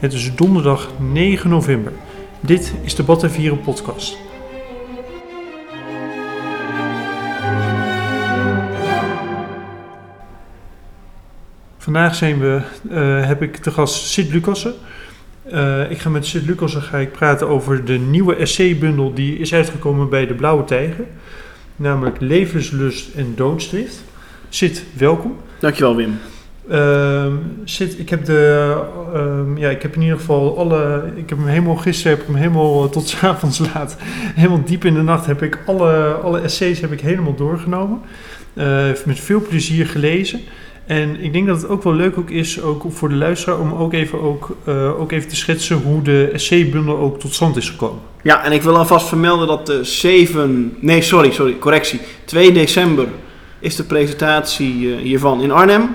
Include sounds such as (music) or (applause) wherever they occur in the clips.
Het is donderdag 9 november. Dit is de Batavieren podcast. Vandaag zijn we, eh, heb ik te gast Sid Lucassen. Eh, ik ga met Sid Lucassen ga ik praten over de nieuwe essay-bundel die is uitgekomen bij de Blauwe Tijger. Namelijk Levenslust en Doodstrift. Sid, welkom. Dankjewel Wim. Ehm Sid, ik heb, de, ehm, ja, ik heb in ieder geval alle. Ik heb hem helemaal gisteren, heb ik hem helemaal eh, tot (laughs) 's avonds laat. Helemaal diep in de nacht heb ik alle, alle essays heb ik helemaal doorgenomen. Eh, met veel plezier gelezen. En ik denk dat het ook wel leuk ook is, ook voor de luisteraar, om ook even, ook, eh, ook even te schetsen hoe de essaybundel ook tot stand is gekomen. Ja, en ik wil alvast vermelden dat de 7... Nee, sorry, sorry, correctie. 2 december is de presentatie hiervan in Arnhem.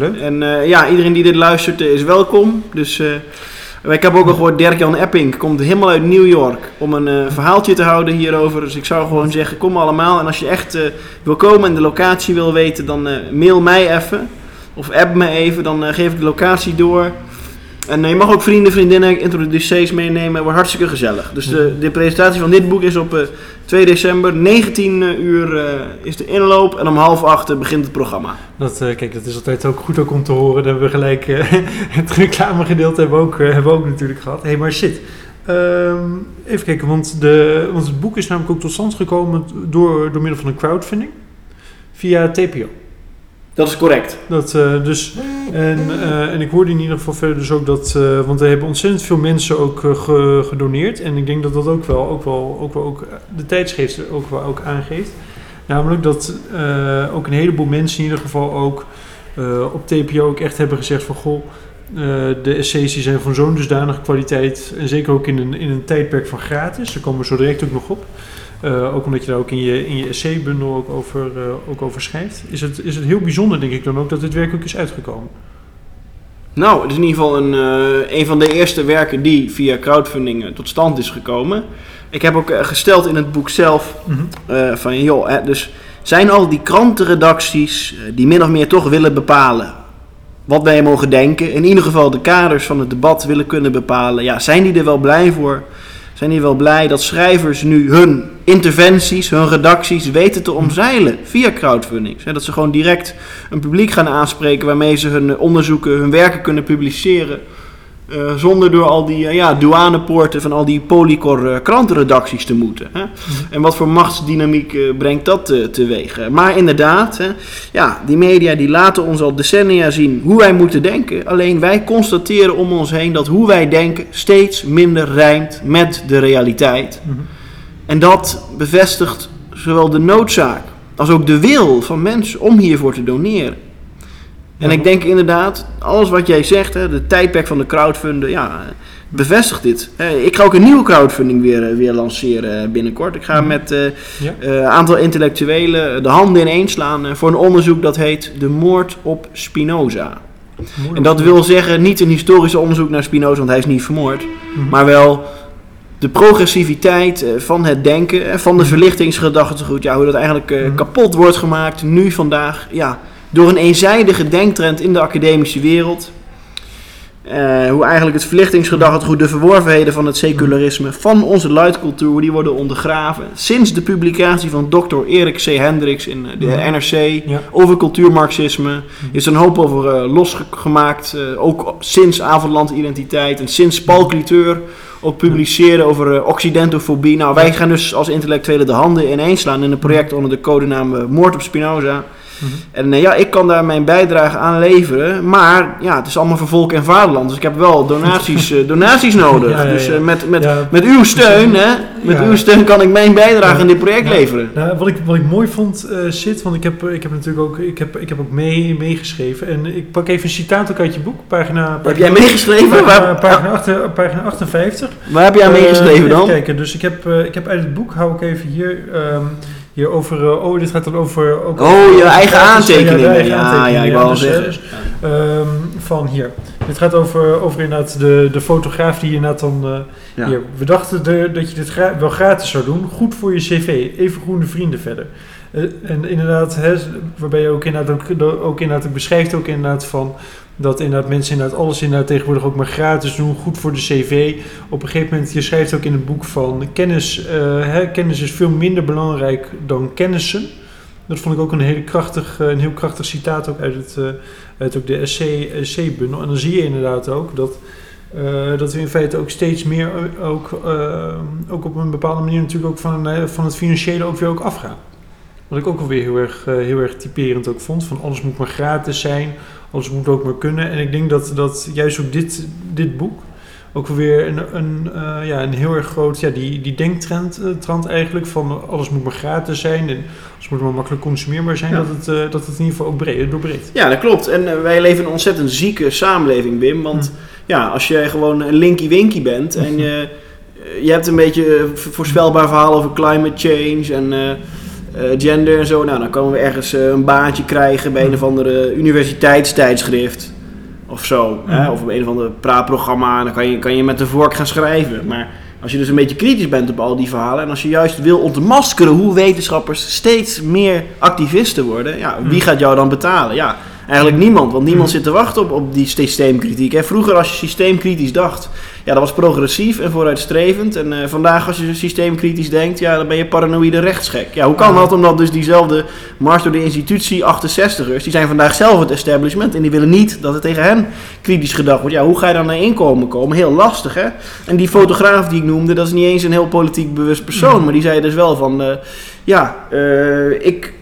En eh, ja, iedereen die dit luistert eh, is welkom. Dus eh, ik heb ook al gehoord, Dirk-Jan Epping komt helemaal uit New York om een verhaaltje te houden hierover. Dus ik zou gewoon zeggen, kom allemaal. En als je echt wil komen en de locatie wil weten, dan mail mij even. Of app me even, dan geef ik de locatie door. En eh, je mag ook vrienden, vriendinnen, introducees meenemen. Het hartstikke gezellig. Dus de, de presentatie van dit boek is op eh, 2 december. 19 uur eh, is de inloop en om half acht eh, begint het programma. Dat, eh, kijk, dat is altijd ook goed om te horen. Dat hebben we gelijk eh, (laughs) het reclamegedeelte hebben we ook, eh, hebben ook natuurlijk gehad. Hé, hey, maar shit. Ehm, even kijken, want, de, want het boek is namelijk ook tot stand gekomen door, door middel van een crowdfunding. Via TPO. Dat is correct. Dat, eh, dus, en, eh, en ik hoorde in ieder geval verder dus ook dat, eh, want er hebben ontzettend veel mensen ook ge- gedoneerd. En ik denk dat dat ook wel, ook wel, ook wel ook de er ook wel ook aangeeft. Namelijk dat ook een heleboel mensen in ieder geval ook op TPO ook echt hebben gezegd van goh, de essays zijn van zo'n dusdanige kwaliteit. En zeker ook in een, in een tijdperk van gratis. Daar komen we zo direct ook nog op. Eh, ook omdat je daar ook in je, in je essaybundel ook over, eh, ook over schrijft. Is het, is het heel bijzonder, denk ik dan ook, dat dit werk ook is uitgekomen. Nou, het is in ieder geval een, eh, een van de eerste werken die via crowdfunding tot stand is gekomen. Ik heb ook gesteld in het boek zelf eh, van joh, hè, dus zijn al die krantenredacties die min of meer toch willen bepalen wat wij mogen denken, in ieder geval de kaders van het debat willen kunnen bepalen, ja, zijn die er wel blij voor? Zijn die wel blij dat schrijvers nu hun interventies, hun redacties weten te omzeilen via crowdfunding? Dat ze gewoon direct een publiek gaan aanspreken waarmee ze hun onderzoeken, hun werken kunnen publiceren. Eh, zonder door al die eh, ja, douanepoorten van al die polycor eh, krantenredacties te moeten. Hè? En wat voor machtsdynamiek brengt dat teweeg? Maar inderdaad, hè, ja, die media die laten ons al decennia zien hoe wij moeten denken. Alleen wij constateren om ons heen dat hoe wij denken steeds minder rijmt met de realiteit. Mhm. En dat bevestigt zowel de noodzaak als ook de wil van mensen om hiervoor te doneren. En Ja. ik denk inderdaad, alles wat jij zegt, hè, de tijdperk van de crowdfunden, ja, bevestigt dit. Ik ga ook een nieuwe crowdfunding weer, eh, weer lanceren eh, binnenkort. Ik ga Mhm. met een Ja. aantal intellectuelen de handen ineen slaan eh, voor een onderzoek dat heet De Moord op Spinoza. En dat wil zeggen niet een historisch onderzoek naar Spinoza, want hij is niet vermoord, Mhm. maar wel de progressiviteit eh, van het denken, eh, van de verlichtingsgedachtegoed, ja, hoe dat eigenlijk eh, Mhm. kapot wordt gemaakt nu vandaag, ja, door een eenzijdige denktrend in de academische wereld. Eh, hoe eigenlijk het verlichtingsgedachtegoed, de verworvenheden van het secularisme, van onze luidcultuur, die worden ondergraven. Sinds de publicatie van Dr. Erik C. Hendricks in eh, de. NRC Ja. over cultuurmarxisme is er een hoop over eh, losgemaakt. ook sinds Avondland Identiteit en sinds Paul Cliteur ook publiceren over occidentofobie. Nou, wij gaan dus als intellectuelen de handen ineens slaan in een project onder de codenaam Moord op Spinoza. Mhm. En eh, ja, ik kan daar mijn bijdrage aan leveren, maar ja, het is allemaal voor volk en vaderland. Dus ik heb wel donaties, eh, (laughs) donaties nodig. Ja, ja, ja. Dus eh, met, met, met uw steun, hè, met uw steun kan ik mijn bijdrage aan dit project leveren. Nou, wat, ik, wat ik mooi vond, Sid, want ik heb, ik heb natuurlijk ook, ik heb, ik heb ook mee, meegeschreven. En ik pak even een citaat ook uit je boek, pagina... Heb pagina jij meegeschreven? Pagina, pagina, pagina 58. waar heb jij meegeschreven even dan? kijken, dus ik heb, eh, ik heb uit het boek, hou ik even hier, ehm, hier over, eh, oh dit gaat dan over... Ook Oh, over- je eigen Ja, aantekeningen. de eigen Ja, aantekeningen, ja, ik wou al dus, eh, zeggen. dus, ehm, van hier. Dit gaat over, over inderdaad de, de fotograaf die inderdaad dan... Ja. hier, we dachten de- dat je dit gra- wel gratis zou doen. Goed voor je cv. Even groene vrienden verder. En inderdaad, hè, waarbij je ook inderdaad ook, ook inderdaad beschrijft ook inderdaad van Dat inderdaad mensen inderdaad alles inderdaad tegenwoordig ook maar gratis doen, goed voor de cv. Op een gegeven moment, je schrijft ook in het boek van kennis, eh, kennis is veel minder belangrijk dan kennissen. Dat vond ik ook een, hele krachtig, eh, een heel krachtig citaat ook uit, het, uh, uit ook de SC-bundel. en dan zie je inderdaad ook dat, dat we in feite ook steeds meer ook, ook op een bepaalde manier natuurlijk ook van, van het financiële ook weer ook afgaan. Wat ik ook alweer heel erg, heel erg typerend ook vond. Van alles moet maar gratis zijn, alles moet ook maar kunnen. En ik denk dat, dat juist ook dit, dit boek ook weer een, een, uh, ja, een heel erg groot, ja, die, die denktrend uh, trend eigenlijk van alles moet maar gratis zijn en alles moet maar makkelijk consumeerbaar zijn, ja. dat, het, uh, dat het in ieder geval ook breed, doorbreekt. Ja, dat klopt. En wij leven in een ontzettend zieke samenleving, Wim. Want hm. ja, als jij gewoon een linky winky bent en (laughs) je, je hebt een beetje voorspelbaar verhaal over climate change en gender en zo, nou, dan komen we ergens een baantje krijgen bij een of andere universiteitstijdschrift of zo. Hè? Of op een of ander praatprogramma. Dan kan je, kan je met de vork gaan schrijven. Maar als je dus een beetje kritisch bent op al die verhalen. En als je juist wil ontmaskeren hoe wetenschappers steeds meer activisten worden. Ja, wie gaat jou dan betalen? Ja, eigenlijk niemand. Want niemand zit te wachten op, op die systeemkritiek. Hè? Vroeger als je systeemkritisch dacht ja, dat was progressief en vooruitstrevend. En uh, vandaag als je systeemkritisch denkt, ja, dan ben je paranoïde rechtsgek. Ja, hoe kan dat? Omdat dus diezelfde mars door de institutie 68ers, die zijn vandaag zelf het establishment en die willen niet dat er tegen hen kritisch gedacht wordt. Ja, hoe ga je dan naar inkomen komen? Heel lastig, hè? En die fotograaf die ik noemde, dat is niet eens een heel politiek bewust persoon, maar die zei dus wel van, uh, ja, uh, ik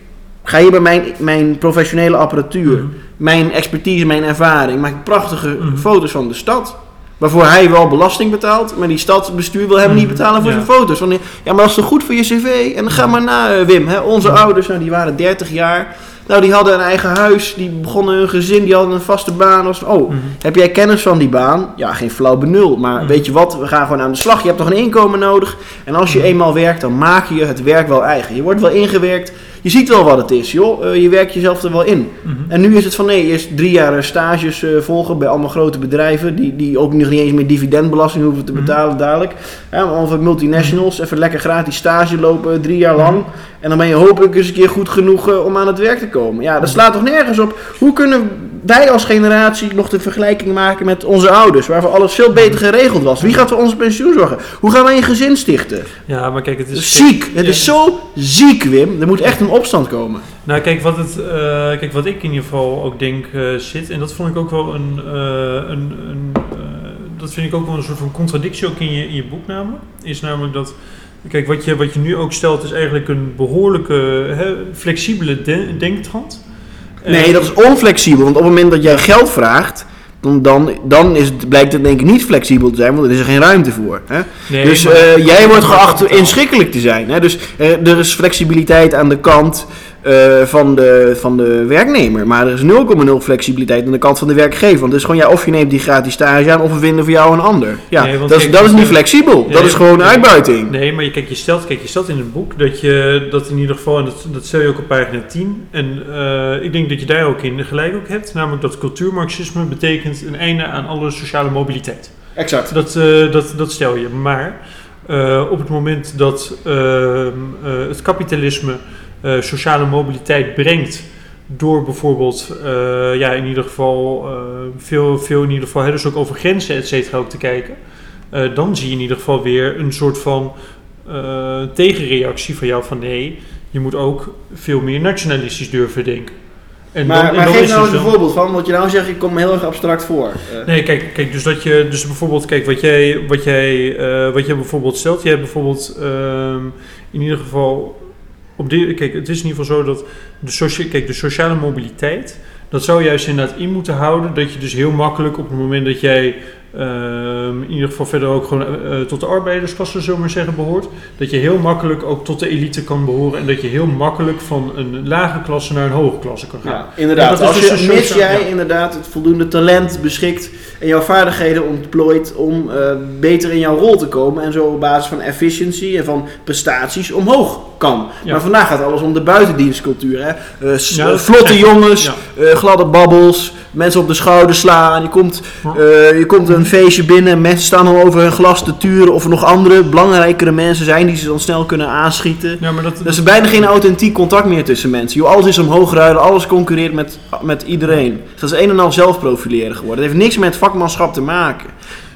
ga hier bij mijn, mijn professionele apparatuur, mm. mijn expertise, mijn ervaring, maak prachtige mm. foto's van de stad. Waarvoor hij wel belasting betaalt, maar die stadsbestuur wil hem niet mhm. betalen voor zijn foto's. Want, ja, maar dat is toch goed voor je cv? En dan ga maar na, eh, Wim. Hè? Onze mhm. ouders, nou, die waren 30 jaar. Nou, die hadden een eigen huis, die begonnen hun gezin, die hadden een vaste baan. Was, oh, mhm. heb jij kennis van die baan? Ja, geen flauw benul. Maar weet je wat, we gaan gewoon aan de slag. Je hebt toch een inkomen nodig? En als je eenmaal werkt, dan maak je het werk wel eigen. Je wordt wel ingewerkt je ziet wel wat het is, joh. Uh, je werkt jezelf er wel in. Mm -hmm. En nu is het van nee, eerst drie jaar stages uh, volgen bij allemaal grote bedrijven. Die, die ook nog niet eens meer dividendbelasting hoeven te betalen mm -hmm. dadelijk. Ja, allemaal multinationals. Even lekker gratis stage lopen, drie jaar lang. En dan ben je hopelijk eens een keer goed genoeg om aan het werk te komen. Ja, dat slaat toch nergens op. Hoe kunnen wij als generatie nog de vergelijking maken met onze ouders, waarvoor alles veel beter geregeld was. Wie gaat voor onze pensioen zorgen? Hoe gaan wij een gezin stichten? Ja, maar kijk, het is... Ziek! Het is zo ziek, Wim. Er moet echt een opstand komen. Nou, kijk, wat, het, uh, kijk, wat ik in ieder geval ook denk uh, zit, en dat vond ik ook wel een... Uh, een, een dat vind ik ook wel een soort van contradictie ook in je, in je boek namelijk. Is namelijk dat... Kijk, wat je, wat je nu ook stelt is eigenlijk een behoorlijke hè, flexibele de denktrand. Nee, dat is onflexibel. Want op het moment dat jij geld vraagt, dan, dan, dan is het, blijkt het denk ik niet flexibel te zijn, want er is er geen ruimte voor. Hè? Nee, dus uh, jij wordt geacht inschikkelijk te zijn. Hè? Dus uh, er is flexibiliteit aan de kant uh, van, de, van de werknemer. Maar er is 0,0 flexibiliteit aan de kant van de werkgever. Want het is gewoon, ja, of je neemt die gratis stage aan, of we vinden voor jou een ander. Ja, nee, dat, is, dat is niet flexibel. Nee, dat is gewoon uitbuiting. Nee, maar je, kijk, je, stelt, kijk, je stelt in het boek dat je dat in ieder geval, en dat, dat stel je ook op pagina 10. En uh, ik denk dat je daar ook in gelijk ook hebt. Namelijk dat cultuurmarxisme betekent een einde aan alle sociale mobiliteit. Exact. Dat, uh, dat, dat stel je. Maar op het moment dat ehm, het kapitalisme uh, sociale mobiliteit brengt. Door bijvoorbeeld, uh, ja, in ieder geval, uh, veel, veel in ieder geval, hè, dus ook over grenzen, et cetera, ook te kijken. dan zie je in ieder geval weer een soort van tegenreactie van jou van nee, je moet ook veel meer nationalistisch durven denken. En maar, dan, maar geef nou eens een voorbeeld van, wat je nou zegt, ik kom heel erg abstract voor. Uh. Nee, kijk, kijk, dus dat je, dus bijvoorbeeld, kijk, wat jij, wat jij, uh, wat jij bijvoorbeeld stelt, je hebt bijvoorbeeld uh, in ieder geval op die, kijk, het is in ieder geval zo dat de, kijk, de sociale mobiliteit, dat zou juist inderdaad in moeten houden dat je dus heel makkelijk op het moment dat jij um, in ieder geval verder ook gewoon uh, tot de arbeidersklasse, zullen we maar zeggen, behoort, dat je heel makkelijk ook tot de elite kan behoren en dat je heel makkelijk van een lage klasse naar een hoge klasse kan gaan. Ja, inderdaad. Als dus je, mits jij ja. inderdaad het voldoende talent beschikt en jouw vaardigheden ontplooit om uh, beter in jouw rol te komen en zo op basis van efficiëntie en van prestaties omhoog kan. Ja. Maar vandaag gaat alles om de buitendienstcultuur. Hè? Uh, ja, vlotte jongens, (laughs) gladde babbels, mensen op de schouder slaan. Je komt, je komt een een feestje binnen, mensen staan al over hun glas te turen of er nog andere belangrijkere mensen zijn die ze dan snel kunnen aanschieten. Ja, maar dat, Er is bijna geen authentiek contact meer tussen mensen. Joh, alles is omhoog ruilen, alles concurreert met, met iedereen. Dus dat is een en al zelfprofileren geworden. Het heeft niks met vakmanschap te maken.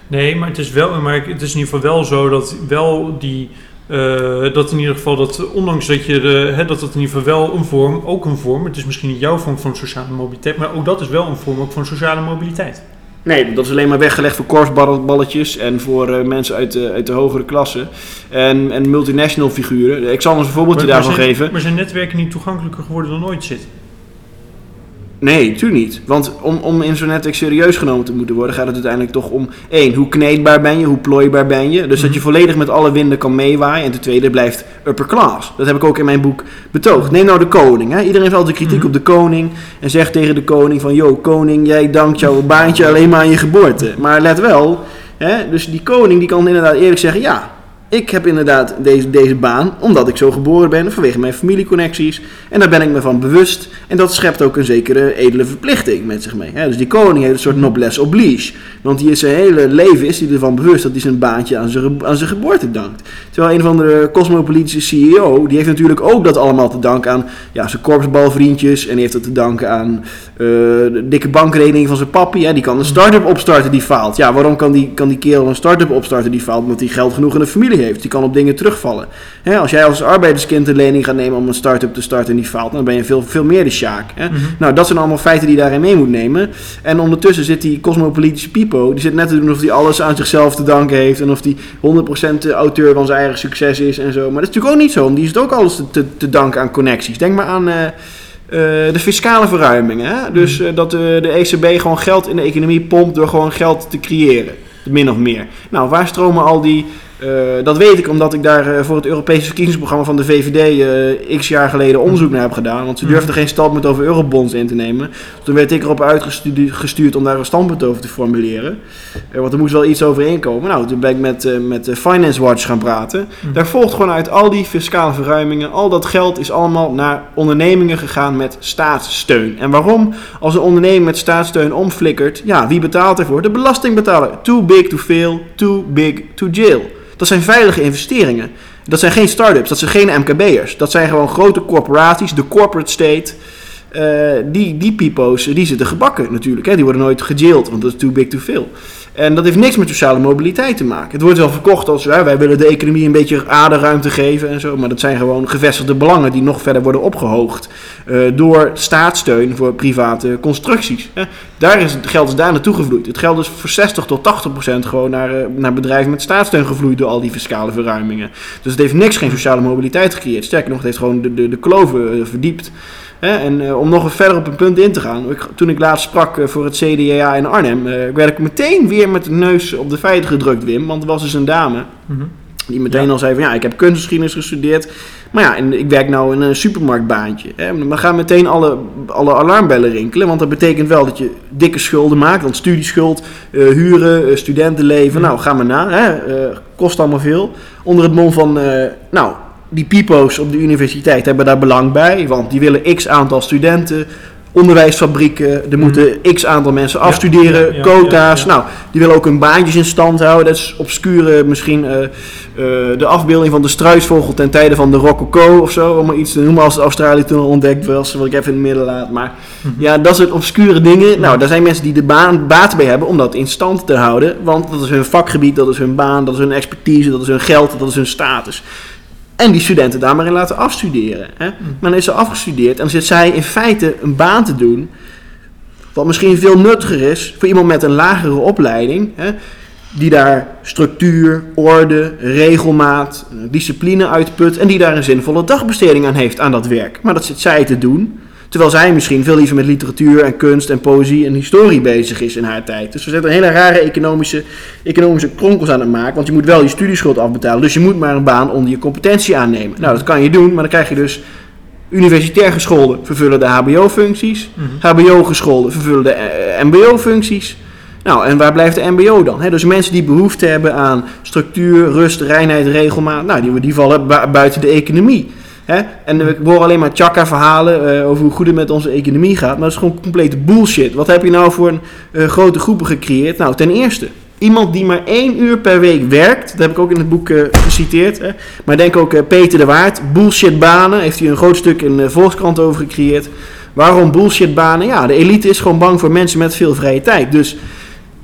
Nee, maar het is wel, maar het is in ieder geval wel zo dat wel die. eh, dat in ieder geval dat, ondanks dat je de, hè, dat het in ieder geval wel een vorm, ook een vorm, het is misschien niet jouw vorm van sociale mobiliteit, maar ook dat is wel een vorm ook van sociale mobiliteit. Nee, dat is alleen maar weggelegd voor korfballetjes en voor eh, mensen uit de, uit de hogere klasse. En, en multinational figuren. Ik zal eens een voorbeeldje Maar- maar daarvan zijn, geven. Maar zijn netwerken niet toegankelijker geworden dan ooit zit? Nee, natuurlijk niet. Want om, om in zo'n netwerk serieus genomen te moeten worden, gaat het uiteindelijk toch om één, hoe kneedbaar ben je, hoe plooibaar ben je. Dus dat je Mhm. volledig met alle winden kan meewaaien. En ten tweede blijft upper class. Dat heb ik ook in mijn boek betoogd. Neem nou de koning. Hè? Iedereen heeft altijd kritiek Mhm. op de koning. En zegt tegen de koning van, yo koning, jij dankt jouw baantje alleen maar aan je geboorte. Maar let wel, hè? dus die koning die kan inderdaad eerlijk zeggen, ja... Ik heb inderdaad deze, deze baan omdat ik zo geboren ben, vanwege mijn familieconnecties. En daar ben ik me van bewust. En dat schept ook een zekere edele verplichting met zich mee. Hè? Dus die koning heeft een soort noblesse oblige. Want die is zijn hele leven is hij ervan bewust dat hij zijn baantje aan zijn, aan zijn geboorte dankt. Terwijl een van de cosmopolitische CEO, die heeft natuurlijk ook dat allemaal te danken aan ja, zijn korpsbalvriendjes. En die heeft dat te danken aan eh, de dikke bankrekening van zijn papi. Hè? Die kan een start-up opstarten die faalt. Ja, waarom kan die, kan die kerel een start-up opstarten die faalt? Omdat hij geld genoeg in de familie heeft. Die kan op dingen terugvallen. Hè, als jij als arbeiderskind een lening gaat nemen om een start-up te starten en die faalt, dan ben je veel, veel meer de sjaak. Hè? Mhm. Nou, dat zijn allemaal feiten die je daarin mee moet nemen. En ondertussen zit die cosmopolitische Pipo, die zit net te doen of hij alles aan zichzelf te danken heeft en of hij 100% auteur van zijn eigen succes is en zo. Maar dat is natuurlijk ook niet zo, want die is ook alles te, te, danken aan connecties. Denk maar aan eh, eh, de fiscale verruimingen. Hè? Dus eh, dat de ECB gewoon geld in de economie pompt door gewoon geld te creëren. Min of meer. Nou, waar stromen al die. Eh, dat weet ik omdat ik daar eh, voor het Europese verkiezingsprogramma van de VVD eh, x jaar geleden onderzoek naar heb gedaan. Want ze durfden geen standpunt over eurobonds in te nemen. Toen werd ik erop uitgestuurd om daar een standpunt over te formuleren. Want er moest wel iets overeenkomen. Nou, toen ben ik met, met de Finance Watch gaan praten. Mhm. Daar volgt gewoon uit al die fiscale verruimingen. Al dat geld is allemaal naar ondernemingen gegaan met staatssteun. En waarom? Als een onderneming met staatssteun omflikkert, ja, wie betaalt ervoor? De belastingbetaler. Too big to fail, too big to jail. Dat zijn veilige investeringen. Dat zijn geen start-ups, dat zijn geen MKB'ers. Dat zijn gewoon grote corporaties, de corporate state. Eh, die, die pipo's, die zitten gebakken natuurlijk. Hè? Die worden nooit gejailed, want dat is too big to fail. En dat heeft niks met sociale mobiliteit te maken. Het wordt wel verkocht als wij willen de economie een beetje aderruimte geven en zo. Maar dat zijn gewoon gevestigde belangen die nog verder worden opgehoogd. eh, door staatssteun voor private constructies. Hè. Daar is het geld is daar naartoe gevloeid. Het geld is voor 60 tot 80 procent gewoon naar, eh, naar bedrijven met staatssteun gevloeid door al die fiscale verruimingen. Dus het heeft niks, geen sociale mobiliteit gecreëerd. Sterker nog, het heeft gewoon de, de, de kloven eh, verdiept. Hè, en eh, om nog verder op een punt in te gaan. Ik, toen ik laatst sprak eh, voor het CDA in Arnhem, eh, werd ik meteen weer met de neus op de feiten gedrukt, Wim. Want er was dus een dame Mhm. die meteen Ja. al zei van ja, ik heb kunstgeschiedenis gestudeerd. Maar ja, en ik werk nou in een supermarktbaantje. Hè. Dan gaan meteen alle, alle alarmbellen rinkelen. Want dat betekent wel dat je dikke schulden maakt. Want studieschuld, eh, huren, eh, studentenleven. Mhm. Nou, ga maar na. Hè. Kost allemaal veel. Onder het mom van, nou, die pipo's op de universiteit hebben daar belang bij. Want die willen x aantal studenten. Onderwijsfabrieken, er moeten x aantal mensen Mhm. Afstuderen, ja, ja, quota's. ja. Nou, die willen ook hun baantjes in stand houden. Dat is obscure misschien eh, eh, de afbeelding van de struisvogel ten tijde van de rococo of zo. Om maar iets te noemen als Australië toen al ontdekt was. Wat ik even in het midden laat. Maar Mhm. ja, dat soort obscure dingen. Nou, daar zijn mensen die de baan baat bij hebben om dat in stand te houden. Want dat is hun vakgebied, dat is hun baan, dat is hun expertise, dat is hun geld, dat is hun status. En die studenten daar maar in laten afstuderen. Hè? Maar dan is ze afgestudeerd en dan zit zij in feite een baan te doen. Wat misschien veel nuttiger is voor iemand met een lagere opleiding. Hè? Die daar structuur, orde, regelmaat, eh, discipline uitput. En die daar een zinvolle dagbesteding aan heeft aan dat werk. Maar dat zit zij te doen. Terwijl zij misschien veel liever met literatuur en kunst en poëzie en historie bezig is in haar tijd. Dus we zijn een hele rare economische, economische kronkels aan het maken. Want je moet wel je studieschuld afbetalen. Dus je moet maar een baan onder je competentie aannemen. Nou, dat kan je doen, maar dan krijg je dus universitair gescholden vervullen de HBO-functies. Mhm. HBO-gescholden vervullen de eh, MBO-functies. Nou, en waar blijft de MBO dan? Dus mensen die behoefte hebben aan structuur, rust, reinheid, regelmaat, nou, die, die vallen bu- buiten de economie. Hè? En we horen alleen maar chakka-verhalen eh, over hoe goed het met onze economie gaat. Maar dat is gewoon complete bullshit. Wat heb je nou voor een, eh, grote groepen gecreëerd? Nou, ten eerste, Iemand die maar één uur per week werkt, dat heb ik ook in het boek uh, geciteerd. Hè. Maar denk ook Peter de Waard, bullshitbanen, heeft hij een groot stuk in de Volkskrant over gecreëerd. Waarom bullshitbanen? Ja, de elite is gewoon bang voor mensen met veel vrije tijd. Dus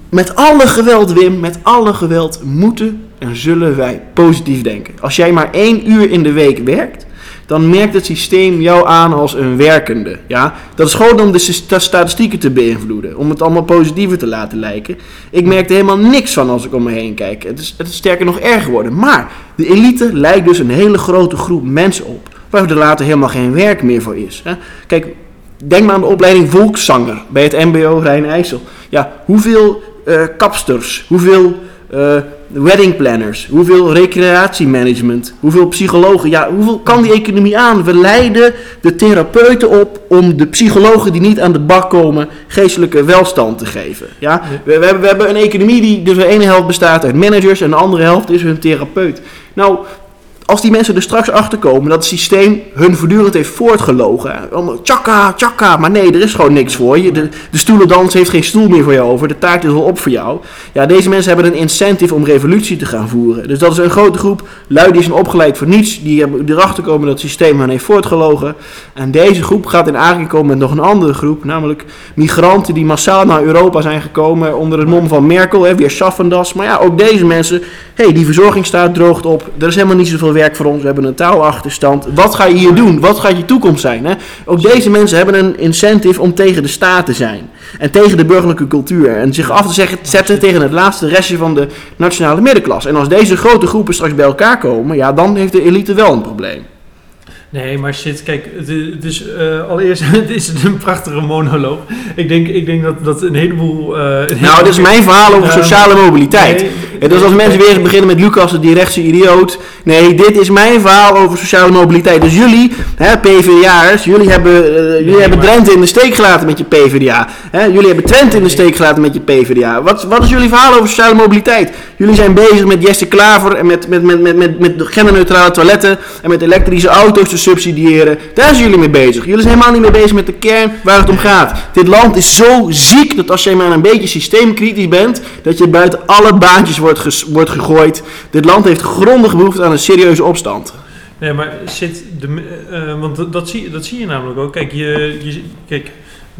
met alle geweld, Wim, met alle geweld moeten en zullen wij positief denken. Als jij maar één uur in de week werkt, dan merkt het systeem jou aan als een werkende. Ja? Dat is gewoon om de statistieken te beïnvloeden, om het allemaal positiever te laten lijken. Ik merk er helemaal niks van als ik om me heen kijk. Het is, het is sterker nog erger geworden. Maar de elite lijkt dus een hele grote groep mensen op, waar er later helemaal geen werk meer voor is. Hè? Kijk, denk maar aan de opleiding volkszanger bij het MBO Rijn-IJssel. Ja, hoeveel uh, kapsters, hoeveel uh, wedding planners, hoeveel recreatiemanagement, hoeveel psychologen. Ja, hoeveel kan die economie aan? We leiden de therapeuten op om de psychologen die niet aan de bak komen geestelijke welstand te geven. Ja? We, we, hebben, we hebben een economie die dus de ene helft bestaat uit managers en de andere helft is hun therapeut. Nou, als die mensen er straks achter komen dat het systeem hun voortdurend heeft voortgelogen. Tjaka, tjaka, maar nee, er is gewoon niks voor je. De, de stoelendans heeft geen stoel meer voor jou over. De taart is al op voor jou. Ja, deze mensen hebben een incentive om revolutie te gaan voeren. Dus dat is een grote groep lui die zijn opgeleid voor niets. Die hebben erachter komen dat het systeem hen heeft voortgelogen. En deze groep gaat in aanraking komen met nog een andere groep. Namelijk migranten die massaal naar Europa zijn gekomen onder het mom van Merkel. Hè, weer Schaffendas. Maar ja, ook deze mensen, hey, die verzorgingsstaat droogt op. Er is helemaal niet zoveel werk voor ons, we hebben een taalachterstand. Wat ga je hier doen? Wat gaat je toekomst zijn? Hè? Ook deze mensen hebben een incentive om tegen de staat te zijn. En tegen de burgerlijke cultuur. En zich af te zeggen, zetten tegen het laatste restje van de nationale middenklasse. En als deze grote groepen straks bij elkaar komen, ja, dan heeft de elite wel een probleem. Nee, maar shit, kijk, het, is uh, allereerst (laughs) het is een prachtige monoloog. Ik denk, ik denk dat, dat een heleboel... Uh, nou, dit is mijn verhaal over sociale mobiliteit. Nee, dus als mensen weer beginnen met Lucas, die rechtse idioot. Nee, dit is mijn verhaal over sociale mobiliteit. Dus jullie, hè, PvdA'ers, jullie hebben, uh, jullie nee, hebben Drenthe in de steek gelaten met je PvdA. Hè? Jullie hebben Twente in de steek gelaten met je PvdA. Wat, wat is jullie verhaal over sociale mobiliteit? Jullie zijn bezig met Jesse Klaver en met, met, met, met, met, met genderneutrale toiletten en met elektrische auto's subsidiëren. Daar zijn jullie mee bezig. Jullie zijn helemaal niet mee bezig met de kern waar het om gaat. Dit land is zo ziek dat als jij maar een beetje systeemkritisch bent, dat je buiten alle baantjes wordt, wordt gegooid. Dit land heeft grondig behoefte aan een serieuze opstand. Nee, maar zit de, uh, want dat, zie, dat zie je namelijk ook. Kijk, je, je, kijk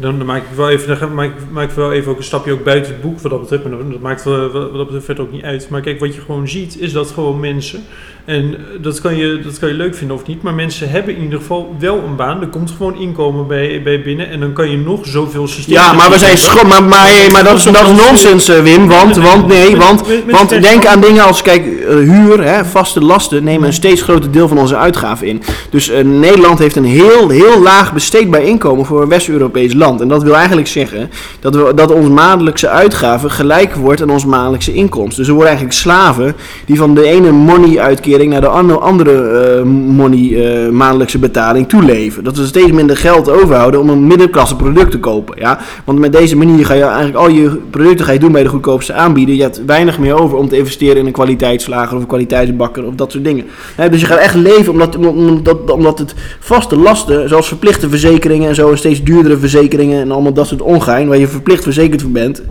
dan, dan, maak ik wel even, dan maak, maak ik wel even ook een stapje ook buiten het boek wat dat betreft. Maar dat maakt wat, wat dat betreft ook niet uit. Maar kijk, wat je gewoon ziet, is dat gewoon mensen en dat kan, je, dat kan je leuk vinden of niet, maar mensen hebben in ieder geval wel een baan. Er komt gewoon inkomen bij, bij binnen en dan kan je nog zoveel systemen... Ja, maar we zijn schot, maar, maar, maar, dat, is, dat is nonsens, eh, Wim. Want, want nee, want, want denk aan dingen als, kijk, eh, huur, hè, vaste lasten nemen een steeds groter deel van onze uitgaven in. Dus uh, Nederland heeft een heel, heel laag besteedbaar inkomen voor een West-Europees land. En dat wil eigenlijk zeggen dat, we, dat onze maandelijkse uitgaven gelijk wordt aan onze maandelijkse inkomsten. Dus we worden eigenlijk slaven die van de ene money uitkeren naar de andere uh, money uh, maandelijkse betaling toeleven. Dat we steeds minder geld overhouden om een middenklasse product te kopen. Ja? Want met deze manier ga je eigenlijk al je producten ga je doen bij de goedkoopste aanbieden. Je hebt weinig meer over om te investeren in een kwaliteitslager of een kwaliteitsbakker of dat soort dingen. dus je gaat echt leven omdat, omdat, omdat het vaste lasten, zoals verplichte verzekeringen en zo, en steeds duurdere verzekeringen en allemaal dat soort ongein, waar je verplicht verzekerd voor bent,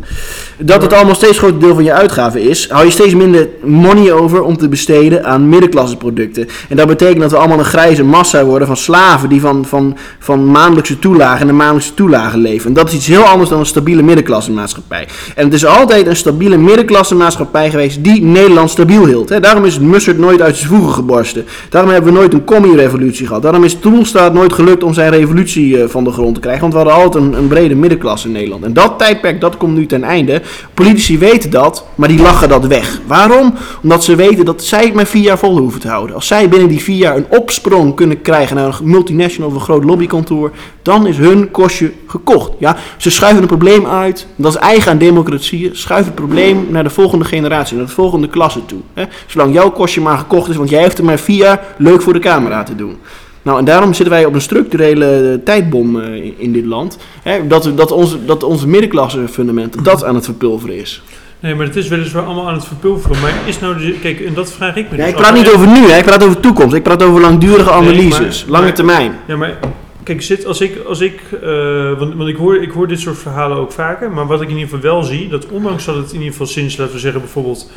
dat het allemaal steeds groter deel van je uitgaven is, hou je steeds minder money over om te besteden aan middenklasse producten. En dat betekent dat we allemaal een grijze massa worden van slaven die van, van, van maandelijkse toelagen en de maandelijkse toelagen leven. En dat is iets heel anders dan een stabiele middenklasse maatschappij. En het is altijd een stabiele middenklasse maatschappij geweest die Nederland stabiel hield. Daarom is Mussert nooit uit zijn voegen geborsten. Daarom hebben we nooit een commie-revolutie gehad. Daarom is Troelstaat nooit gelukt om zijn revolutie eh, van de grond te krijgen. Want we hadden altijd een, een brede middenklasse in Nederland. En dat tijdperk, dat komt nu ten einde. Politici weten dat, maar die lachen dat weg. Waarom? Omdat ze weten dat zij maar vier jaar vol hoeven te houden. Als zij binnen die vier jaar een opsprong kunnen krijgen naar een multinational of een groot lobbykantoor, dan is hun kostje gekocht. Ja? Ze schuiven een probleem uit, dat is eigen aan democratie, schuiven het probleem naar de volgende generatie, naar de volgende klasse toe. Hè? Zolang jouw kostje maar gekocht is, want jij heeft er maar vier jaar leuk voor de camera te doen. Nou, en daarom zitten wij op een structurele tijdbom uh, in dit land. Hè, dat, dat, onze, dat onze middenklasse fundament dat aan het verpulveren is. Nee, maar het is weliswaar allemaal aan het verpulveren. Maar is nou, de, kijk, en dat vraag ik me. Ja, dus ik praat niet over nu, hè. ik praat over toekomst. Ik praat over langdurige analyses, lange termijn. Ja, maar kijk, zit, als ik, als ik uh, want, want ik, hoor, ik hoor dit soort verhalen ook vaker, maar wat ik in ieder geval wel zie, dat ondanks dat het in ieder geval sinds, laten we zeggen, bijvoorbeeld,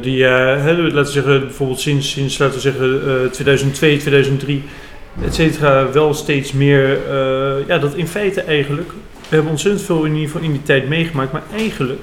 die, uh, hè, laten we zeggen, bijvoorbeeld sinds, sinds laten we zeggen, 2002, 2003, et cetera, wel steeds meer, ja, dat in feite eigenlijk, we hebben ontzettend veel in in die tijd meegemaakt, maar eigenlijk,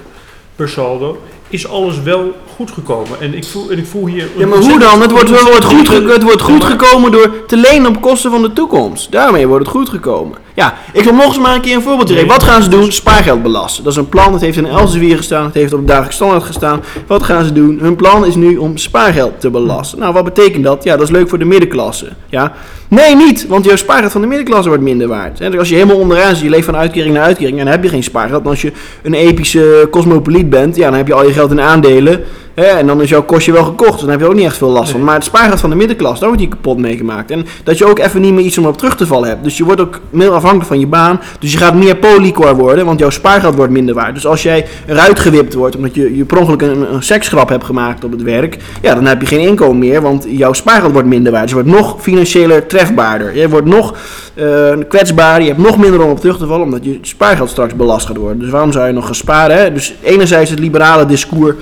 per saldo, is alles wel goed gekomen. En ik voel, en ik voel hier... Ja, maar hoe dan? Het wordt, het wordt goed, het wordt goed gekomen door te lenen op kosten van de toekomst. Daarmee wordt het goed gekomen. Ja, ik wil nog eens maar een keer een voorbeeld geven. Wat gaan ze doen? Spaargeld belasten. Dat is een plan, het heeft in Elsevier gestaan, het heeft op dagelijks standaard gestaan. Wat gaan ze doen? Hun plan is nu om spaargeld te belasten. Nou, wat betekent dat? Ja, dat is leuk voor de middenklasse. Ja? Nee, niet, want jouw spaargeld van de middenklasse wordt minder waard. Dus als je helemaal onderaan zit, je leeft van uitkering naar uitkering, en dan heb je geen spaargeld. En als je een epische cosmopoliet bent, ja, dan heb je al je geld in aandelen. Hè, en dan is jouw kostje wel gekocht, dus dan heb je ook niet echt veel last van. Maar het spaargeld van de middenklasse, daar wordt je kapot meegemaakt. En dat je ook even niet meer iets om op terug te vallen hebt. Dus je wordt ook meer afhankelijk van je baan. Dus je gaat meer polycor worden, want jouw spaargeld wordt minder waard. Dus als jij eruit gewipt wordt omdat je, je per ongeluk een, een seksgrap hebt gemaakt op het werk, ja, dan heb je geen inkomen meer, want jouw spaargeld wordt minder waard. Dus je wordt nog financieler trefbaarder. Je wordt nog uh, kwetsbaarder, je hebt nog minder om op terug te vallen, omdat je spaargeld straks belast gaat worden. Dus waarom zou je nog gaan sparen? Hè? Dus enerzijds het liberale discours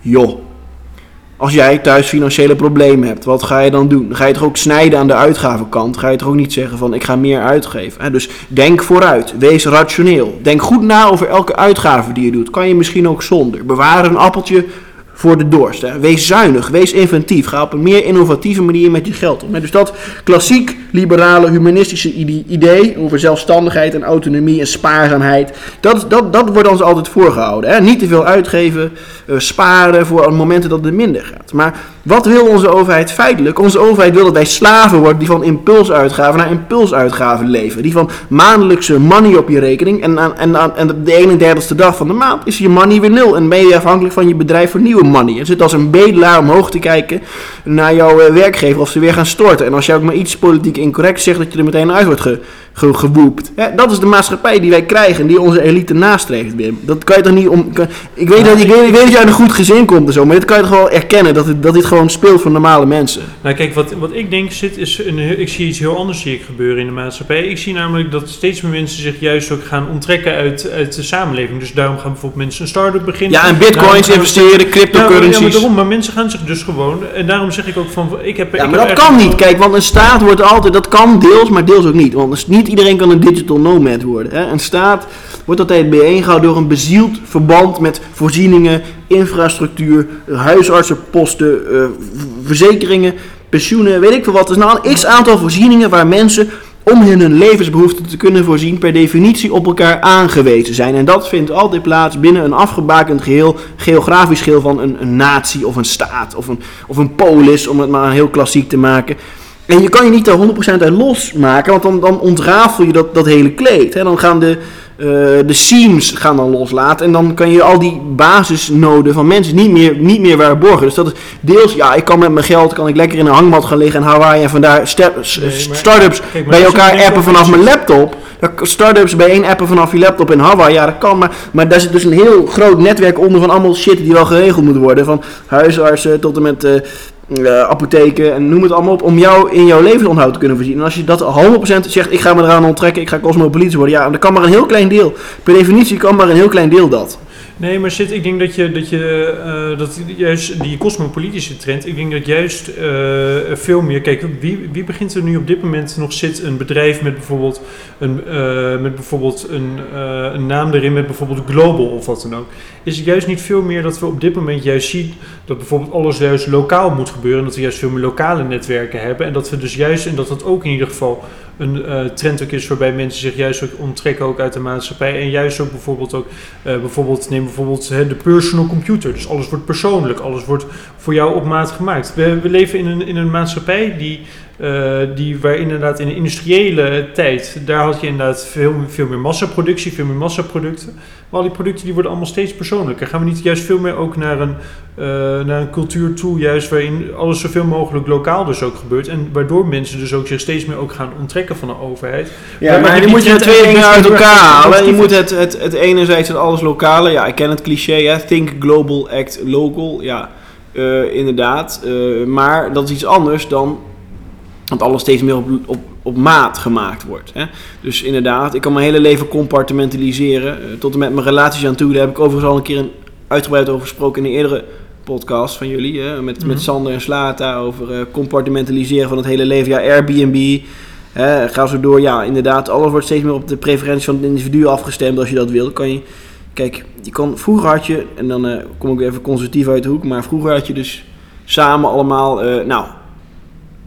joh, als jij thuis financiële problemen hebt, wat ga je dan doen? Ga je toch ook snijden aan de uitgavenkant? Ga je toch ook niet zeggen van ik ga meer uitgeven? Dus denk vooruit, wees rationeel. Denk goed na over elke uitgave die je doet. Kan je misschien ook zonder. Bewaar een appeltje voor de dorst. Hè. Wees zuinig, wees inventief. Ga op een meer innovatieve manier met je geld om. Dus dat klassiek liberale humanistische idee over zelfstandigheid en autonomie en spaarzaamheid, dat, dat, dat wordt ons altijd voorgehouden. Hè. Niet te veel uitgeven, sparen voor momenten dat het minder gaat. Maar wat wil onze overheid feitelijk? Onze overheid wil dat wij slaven worden die van impulsuitgaven naar impulsuitgaven leven. Die van maandelijkse money op je rekening en, en, en, en de 31ste dag van de maand is je money weer nul. En ben je afhankelijk van je bedrijf voor nieuwe money. Je zit als een bedelaar omhoog te kijken naar jouw eh, werkgever of ze weer gaan storten. En als jij ook maar iets politiek incorrect zegt, dat je er meteen uit wordt ge, ge, gewoept. dat is de maatschappij die wij krijgen en die onze elite nastreeft, Wim. Dat kan je toch niet om... ik, weet dat, ik, weet, ik weet dat je uit een goed gezin komt en zo, maar dit kan je toch wel erkennen, dat, het, dat dit gewoon speelt voor normale mensen. Nou kijk, wat, wat ik denk zit, is... Een, ik zie iets heel anders zie ik gebeuren in de maatschappij. Ik zie namelijk dat steeds meer mensen zich juist ook gaan onttrekken uit, uit de samenleving. Dus daarom gaan bijvoorbeeld mensen een start-up beginnen. Ja, en bitcoins investeren, cryptocurrencies. Ja, maar daarom, maar mensen gaan zich dus gewoon... En daarom zeg ik ook van... Ik heb, ja, ik maar dat kan niet. Kijk, want een staat wordt altijd... Dat kan deels, maar deels ook niet. Want niet iedereen kan een digital nomad worden. Hè. Een staat wordt altijd bijeengehouden door een bezield verband met voorzieningen, infrastructuur, huisartsenposten, uh, verzekeringen, pensioenen, weet ik veel wat. Er is nou een x aantal voorzieningen waar mensen om hun levensbehoeften te kunnen voorzien, per definitie op elkaar aangewezen zijn. En dat vindt altijd plaats binnen een afgebakend geheel, geografisch geheel van een, een natie of een staat of een, of een polis, om het maar heel klassiek te maken. En je kan je niet daar 100% uit losmaken, want dan, dan ontrafel je dat, dat hele kleed. Hè? Dan gaan de, uh, de seams gaan dan loslaten en dan kan je al die basisnoden van mensen niet meer, niet meer waarborgen. Dus dat is deels, ja, ik kan met mijn geld kan ik lekker in een hangmat gaan liggen in Hawaii en vandaar startups bij elkaar appen vanaf mijn laptop. Startups bij één appen vanaf je laptop in Hawaii, ja dat kan, maar, maar daar zit dus een heel groot netwerk onder van allemaal shit die wel geregeld moet worden. Van huisartsen tot en met... Uh, uh, apotheken en noem het allemaal op, om jou in jouw levensonderhoud te kunnen voorzien. En als je dat 100% zegt, ik ga me eraan onttrekken, ik ga cosmopolitisch worden, ja, dan kan maar een heel klein deel. Per definitie kan maar een heel klein deel dat. Nee, maar zit, ik denk dat je, dat je uh, dat juist die cosmopolitische trend, ik denk dat juist uh, veel meer. Kijk, wie, wie begint er nu op dit moment nog zit een bedrijf met bijvoorbeeld een, uh, met bijvoorbeeld een, een naam erin, met bijvoorbeeld Global of wat dan ook. Is het juist niet veel meer dat we op dit moment juist zien dat bijvoorbeeld alles juist lokaal moet gebeuren. Dat we juist veel meer lokale netwerken hebben. En dat we dus juist, en dat dat ook in ieder geval een uh, trend ook is waarbij mensen zich juist ook onttrekken ook uit de maatschappij. En juist ook bijvoorbeeld ook, uh, bijvoorbeeld, neem bijvoorbeeld de personal computer. Dus alles wordt persoonlijk, alles wordt voor jou op maat gemaakt. We, we leven in een, in een maatschappij die uh, die waar inderdaad in de industriële tijd, daar had je inderdaad veel, veel meer massaproductie, veel meer massaproducten. Maar al die producten die worden allemaal steeds persoonlijker. Gaan we niet juist veel meer ook naar een, uh, naar een cultuur toe, juist waarin alles zoveel mogelijk lokaal dus ook gebeurt. En waardoor mensen dus ook zich steeds meer ook gaan onttrekken van de overheid. Ja, maar, maar, moet je de twee dingen uit elkaar halen. Je moet het, het, het enerzijds het alles lokale, ja, ik ken het cliché, hè, think global, act local, ja. Uh, inderdaad, maar dat is iets anders dan want alles steeds meer op, op op maat gemaakt wordt. Hè? Dus inderdaad, ik kan mijn hele leven compartimentaliseren. eh, tot en met mijn relaties aan toe. Daar heb ik overigens al een keer een uitgebreid over gesproken in een eerdere podcast van jullie. Hè? Met, Mhm. met Sander en Slata over eh, compartimentaliseren van het hele leven. Ja, Airbnb. Hè, ga zo door. Ja, inderdaad, alles wordt steeds meer op de preferenties van het individu afgestemd. Als je dat wil, kan je... Kijk, je kan, vroeger had je, en dan eh, kom ik weer even conservatief uit de hoek, maar vroeger had je dus samen allemaal, nou,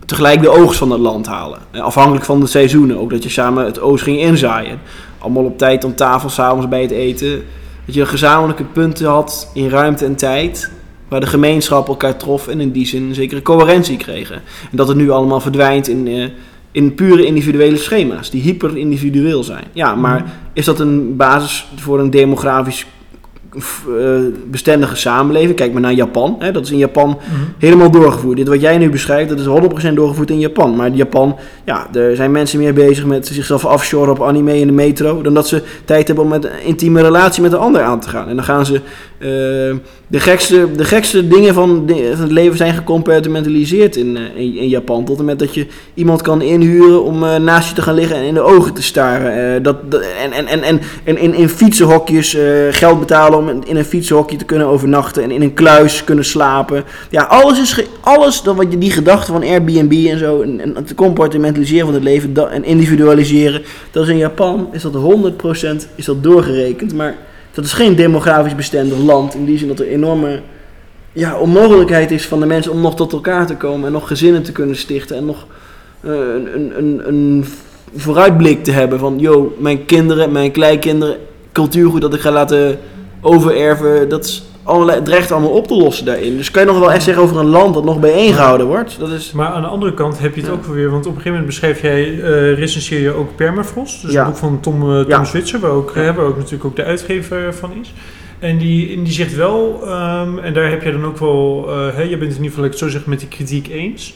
tegelijk de oogst van het land halen. Eh, afhankelijk van de seizoenen, ook dat je samen het oogst ging inzaaien. Allemaal op tijd om tafel, s'avonds bij het eten. Dat je gezamenlijke punten had in ruimte en tijd, waar de gemeenschap elkaar trof en in die zin een zekere coherentie kregen. En dat het nu allemaal verdwijnt in, eh, in pure individuele schema's, die hyper individueel zijn. Ja, maar Mhm. is dat een basis voor een demografisch bestendige samenleving? Kijk maar naar Japan. Hè? Dat is in Japan Mhm. helemaal doorgevoerd. Dit wat jij nu beschrijft, dat is 100% doorgevoerd in Japan. Maar in Japan, ja, er zijn mensen meer bezig met zichzelf offshore op anime in de metro... dan dat ze tijd hebben om met een intieme relatie met een ander aan te gaan. En dan gaan ze... eh, de, gekste, de gekste dingen van, de- van het leven zijn gecompartimentaliseerd in, eh, in, in Japan. Tot en met dat je iemand kan inhuren om eh, naast je te gaan liggen en in de ogen te staren. Eh, dat, dat- en, en, en, en, en in, in fietsenhokjes eh, geld betalen om in een fietsenhokje te kunnen overnachten. En in een kluis kunnen slapen. Ja, alles is alles wat je die gedachte van Airbnb en zo. En, en het compartimentaliseren van het leven en individualiseren. Dat is in Japan is dat 100% is dat doorgerekend. Maar dat is geen demografisch bestendig land. In die zin dat er enorme ja, onmogelijkheid is van de mensen om nog tot elkaar te komen. En nog gezinnen te kunnen stichten. En nog eh, een, een, een, een vooruitblik te hebben van... Yo, mijn kinderen, mijn kleinkinderen, cultuurgoed dat ik ga laten overerven. Dat is allerlei, het dreigt allemaal op te lossen daarin. Dus kan je nog wel echt zeggen over een land dat nog bijeengehouden wordt. Dat is... Maar aan de andere kant heb je het Ja. ook weer, want op een gegeven moment beschrijf jij, eh recenseer je ook Permafrost, dus Ja. een boek van Tom, eh, Tom Ja. Switzer, waar, ook, waar ook natuurlijk ook de uitgever van is. En die, en die zegt wel, ehm, en daar heb je dan ook wel, eh, je bent het in ieder geval, ik het zo zeggen, met die kritiek eens,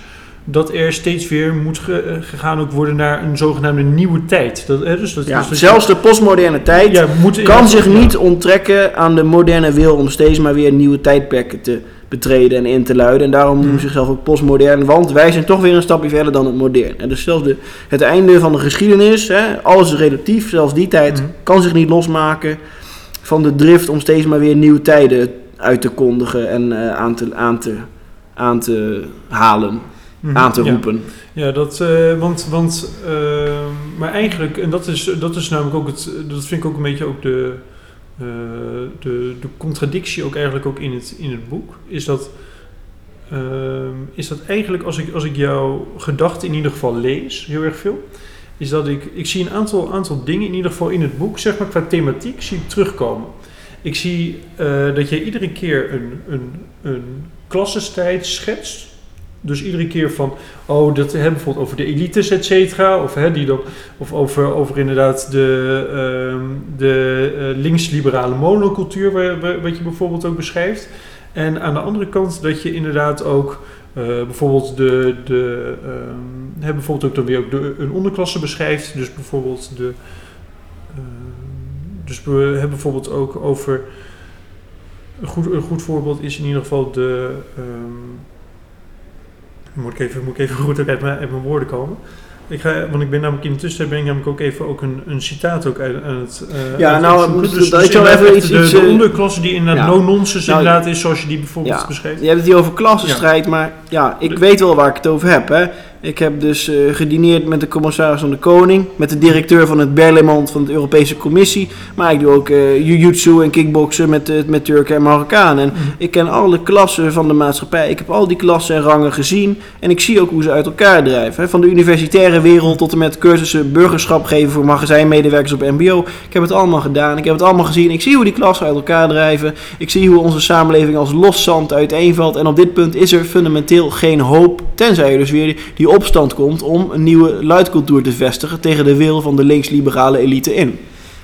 dat er steeds weer moet eh, gegaan ook worden naar een zogenaamde nieuwe tijd. Dat, hè, dus dat, Ja, dus dat zelfs de postmoderne tijd ja, moet kan zich niet onttrekken aan de moderne wil om steeds maar weer nieuwe tijdperken te betreden en in te luiden. En daarom noemen ze Mhm. zichzelf ook postmodern, want wij zijn toch weer een stapje verder dan het modern. En dus zelfs de, het einde van de geschiedenis, hè, alles is relatief, zelfs die tijd Mhm. kan zich niet losmaken van de drift om steeds maar weer nieuwe tijden uit te kondigen en eh, aan, te, aan, te, aan te halen, Mhm, aan te roepen. Ja, dat, eh, want, want eh, maar eigenlijk, en dat is, dat is namelijk ook het, dat vind ik ook een beetje ook de, eh, de, de contradictie ook eigenlijk ook in het, in het boek, is dat, is dat eigenlijk als ik, als ik jouw gedachten in ieder geval lees, heel erg veel, is dat ik, ik zie een aantal, aantal dingen in ieder geval in het boek, zeg maar qua thematiek, zie ik terugkomen. Ik zie dat jij iedere keer een, een, een klassentijd schetst. Dus iedere keer van, oh, dat hebben bijvoorbeeld over de elites, et cetera. Of, hè, die dan, of over, over inderdaad de, ehm, de eh, links-liberale monocultuur, waar- wat je bijvoorbeeld ook beschrijft. En aan de andere kant dat je inderdaad ook eh, bijvoorbeeld de, de ehm, hè, bijvoorbeeld ook dan weer ook de, een onderklasse beschrijft. Dus bijvoorbeeld de. ehm, dus we hebben bijvoorbeeld ook over. Een goed, een goed voorbeeld is in ieder geval de. Moet, ik even, moet ik even goed ook uit mijn, uit mijn woorden komen. Ik ga, want ik ben namelijk in de tussentijd ben ik namelijk ook even ook een, een citaat ook uit, aan het. eh, Ja, uit nou, dat is wel inderdaad even iets- De, iets, de eh, onderklasse die inderdaad ja. no-nonsense Nou, inderdaad is, zoals je die bijvoorbeeld Ja, beschrijft. je hebt het hier over klassenstrijd, maar ja, ik De- weet wel waar ik het over heb. Hè. Ik heb dus eh, gedineerd met de commissaris van de Koning, met de directeur van het Berlaymont van de Europese Commissie. Maar ik doe ook eh jiu-jitsu en kickboksen met, eh, met Turken en Marokkanen. En Mhm. ik ken alle klassen van de maatschappij. Ik heb al die klassen en rangen gezien. En ik zie ook hoe ze uit elkaar drijven. Hè. Van de universitaire wereld tot en met cursussen burgerschap geven voor magazijnmedewerkers op MBO. Ik heb het allemaal gedaan. Ik heb het allemaal gezien. Ik zie hoe die klassen uit elkaar drijven. Ik zie hoe onze samenleving als los zand uiteenvalt. En op dit punt is er fundamenteel geen hoop. Tenzij er dus weer die, opstand komt om een nieuwe luidcultuur te vestigen tegen de wil van de links-liberale elite in.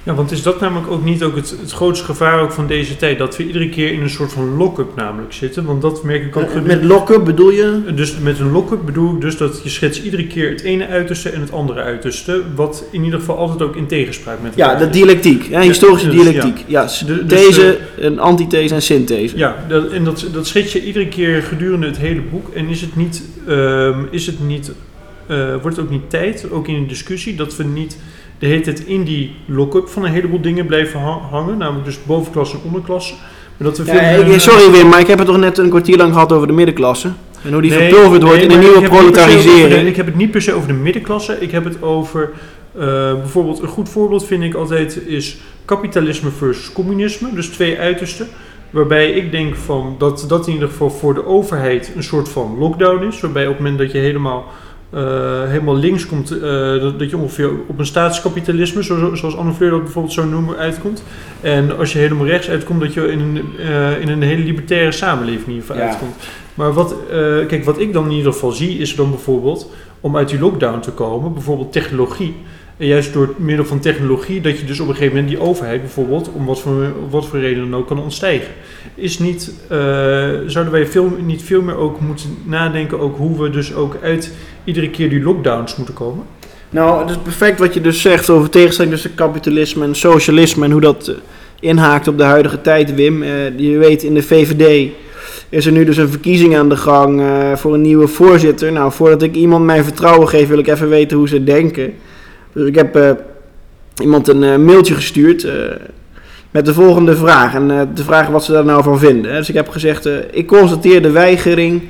Ja, want is dat namelijk ook niet ook het, het grootste gevaar ook van deze tijd? Dat we iedere keer in een soort van lock-up namelijk zitten. Want dat merk ik ook. Eh, Met lock-up bedoel je? Dus met een lock-up bedoel ik dus dat je schetst iedere keer het ene uiterste en het andere uiterste. Wat in ieder geval altijd ook in tegenspraak met Ja, elkaar de is. dialectiek. Ja, historische dus, dialectiek. Ja, De- dus, these, een antithese en synthese. Ja, dat, en dat, dat schets je iedere keer gedurende het hele boek. En is het niet, ehm, is het niet eh, wordt het ook niet tijd, ook in de discussie, dat we niet de hele tijd in die lock-up van een heleboel dingen blijven ha- hangen, namelijk dus bovenklasse en onderklasse. Maar dat we veel meer- sorry Wim, maar ik heb het toch net een kwartier lang gehad over de middenklasse. En hoe die Nee, verpulverd wordt nee, in een nieuwe het proletarisering. Ik heb het niet per se over de middenklasse. Ik heb het over eh, bijvoorbeeld een goed voorbeeld vind ik altijd is kapitalisme versus communisme. Dus twee uitersten. Waarbij ik denk van dat dat in ieder geval voor de overheid een soort van lockdown is. Waarbij op het moment dat je helemaal, helemaal links komt, eh, dat, je ongeveer op een staatskapitalisme, zo, zoals Anne Fleur dat bijvoorbeeld zo noemen, uitkomt. En als je helemaal rechts uitkomt, dat je in een, eh, in een hele libertaire samenleving in ieder geval Ja. uitkomt. Maar wat, eh, kijk, wat ik dan in ieder geval zie, is dan bijvoorbeeld om uit die lockdown te komen, bijvoorbeeld technologie. En juist door middel van technologie, dat je dus op een gegeven moment die overheid bijvoorbeeld, om wat voor, wat voor reden dan ook, kan ontstijgen. Is niet, eh, zouden wij veel, niet veel meer ook moeten nadenken ook hoe we dus ook uit iedere keer die lockdowns moeten komen? Nou, het is perfect wat je dus zegt over tegenstelling tussen kapitalisme en socialisme en hoe dat eh, inhaakt op de huidige tijd, Wim. Eh, je weet, in de VVD is er nu dus een verkiezing aan de gang voor een nieuwe voorzitter. Nou, voordat ik iemand mijn vertrouwen geef, wil ik even weten hoe ze denken. Dus ik heb eh, iemand een eh, mailtje gestuurd eh, met de volgende vraag. En de vraag wat ze daar nou van vinden. Dus ik heb gezegd, ik constateer de weigering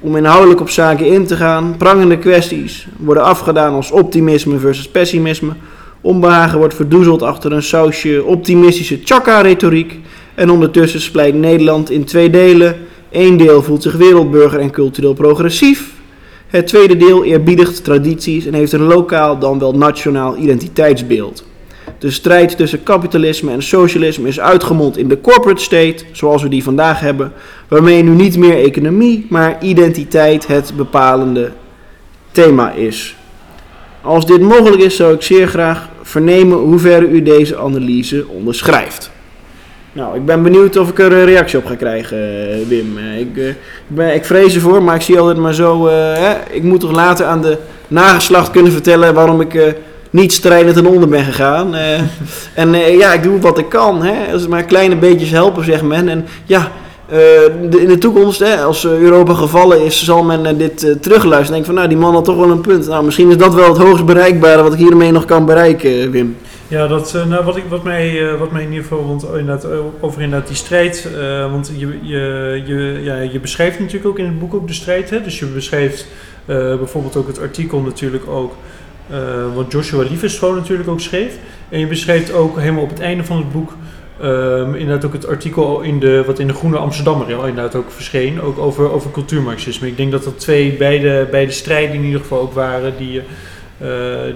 om inhoudelijk op zaken in te gaan. Prangende kwesties worden afgedaan als optimisme versus pessimisme. Onbehagen wordt verdoezeld achter een sausje optimistische chakka-retoriek. En ondertussen splijt Nederland in twee delen. Eén deel voelt zich wereldburger en cultureel progressief. Het tweede deel eerbiedigt tradities en heeft een lokaal dan wel nationaal identiteitsbeeld. De strijd tussen kapitalisme en socialisme is uitgemond in de corporate state, zoals we die vandaag hebben, waarmee nu niet meer economie, maar identiteit het bepalende thema is. Als dit mogelijk is, zou ik zeer graag vernemen hoe ver u deze analyse onderschrijft. Nou, ik ben benieuwd of ik er een reactie op ga krijgen, eh, Wim. Eh, Ik, eh, ik, ben, ik vrees ervoor, maar ik zie altijd maar zo... eh, hè, ik moet toch later aan de nageslacht kunnen vertellen waarom ik eh, niet strijdend ten onder ben gegaan. eh. (laughs) en ja, ik doe wat ik kan. Hè, als het maar kleine beetjes helpen, zegt men. En ja, de- in de toekomst, hè, als Europa gevallen is, zal men dit eh, terugluisteren. Denk van, nou, die man had toch wel een punt. Nou, misschien is dat wel het hoogst bereikbare wat ik hiermee nog kan bereiken, Wim. Ja, dat, eh, nou, wat, ik, wat, mij, eh, wat mij in ieder geval, want inderdaad, eh, over inderdaad die strijd, want je, je, je, ja, je beschrijft natuurlijk ook in het boek ook de strijd, hè? dus je beschrijft bijvoorbeeld ook het artikel natuurlijk ook, wat Joshua Lievestro natuurlijk ook schreef, en je beschrijft ook helemaal op het einde van het boek, ehm, inderdaad ook het artikel in de, wat in de Groene Amsterdammer inderdaad ook verscheen, ook over, over cultuurmarxisme. Ik denk dat dat twee beide, beide strijden in ieder geval ook waren die eh,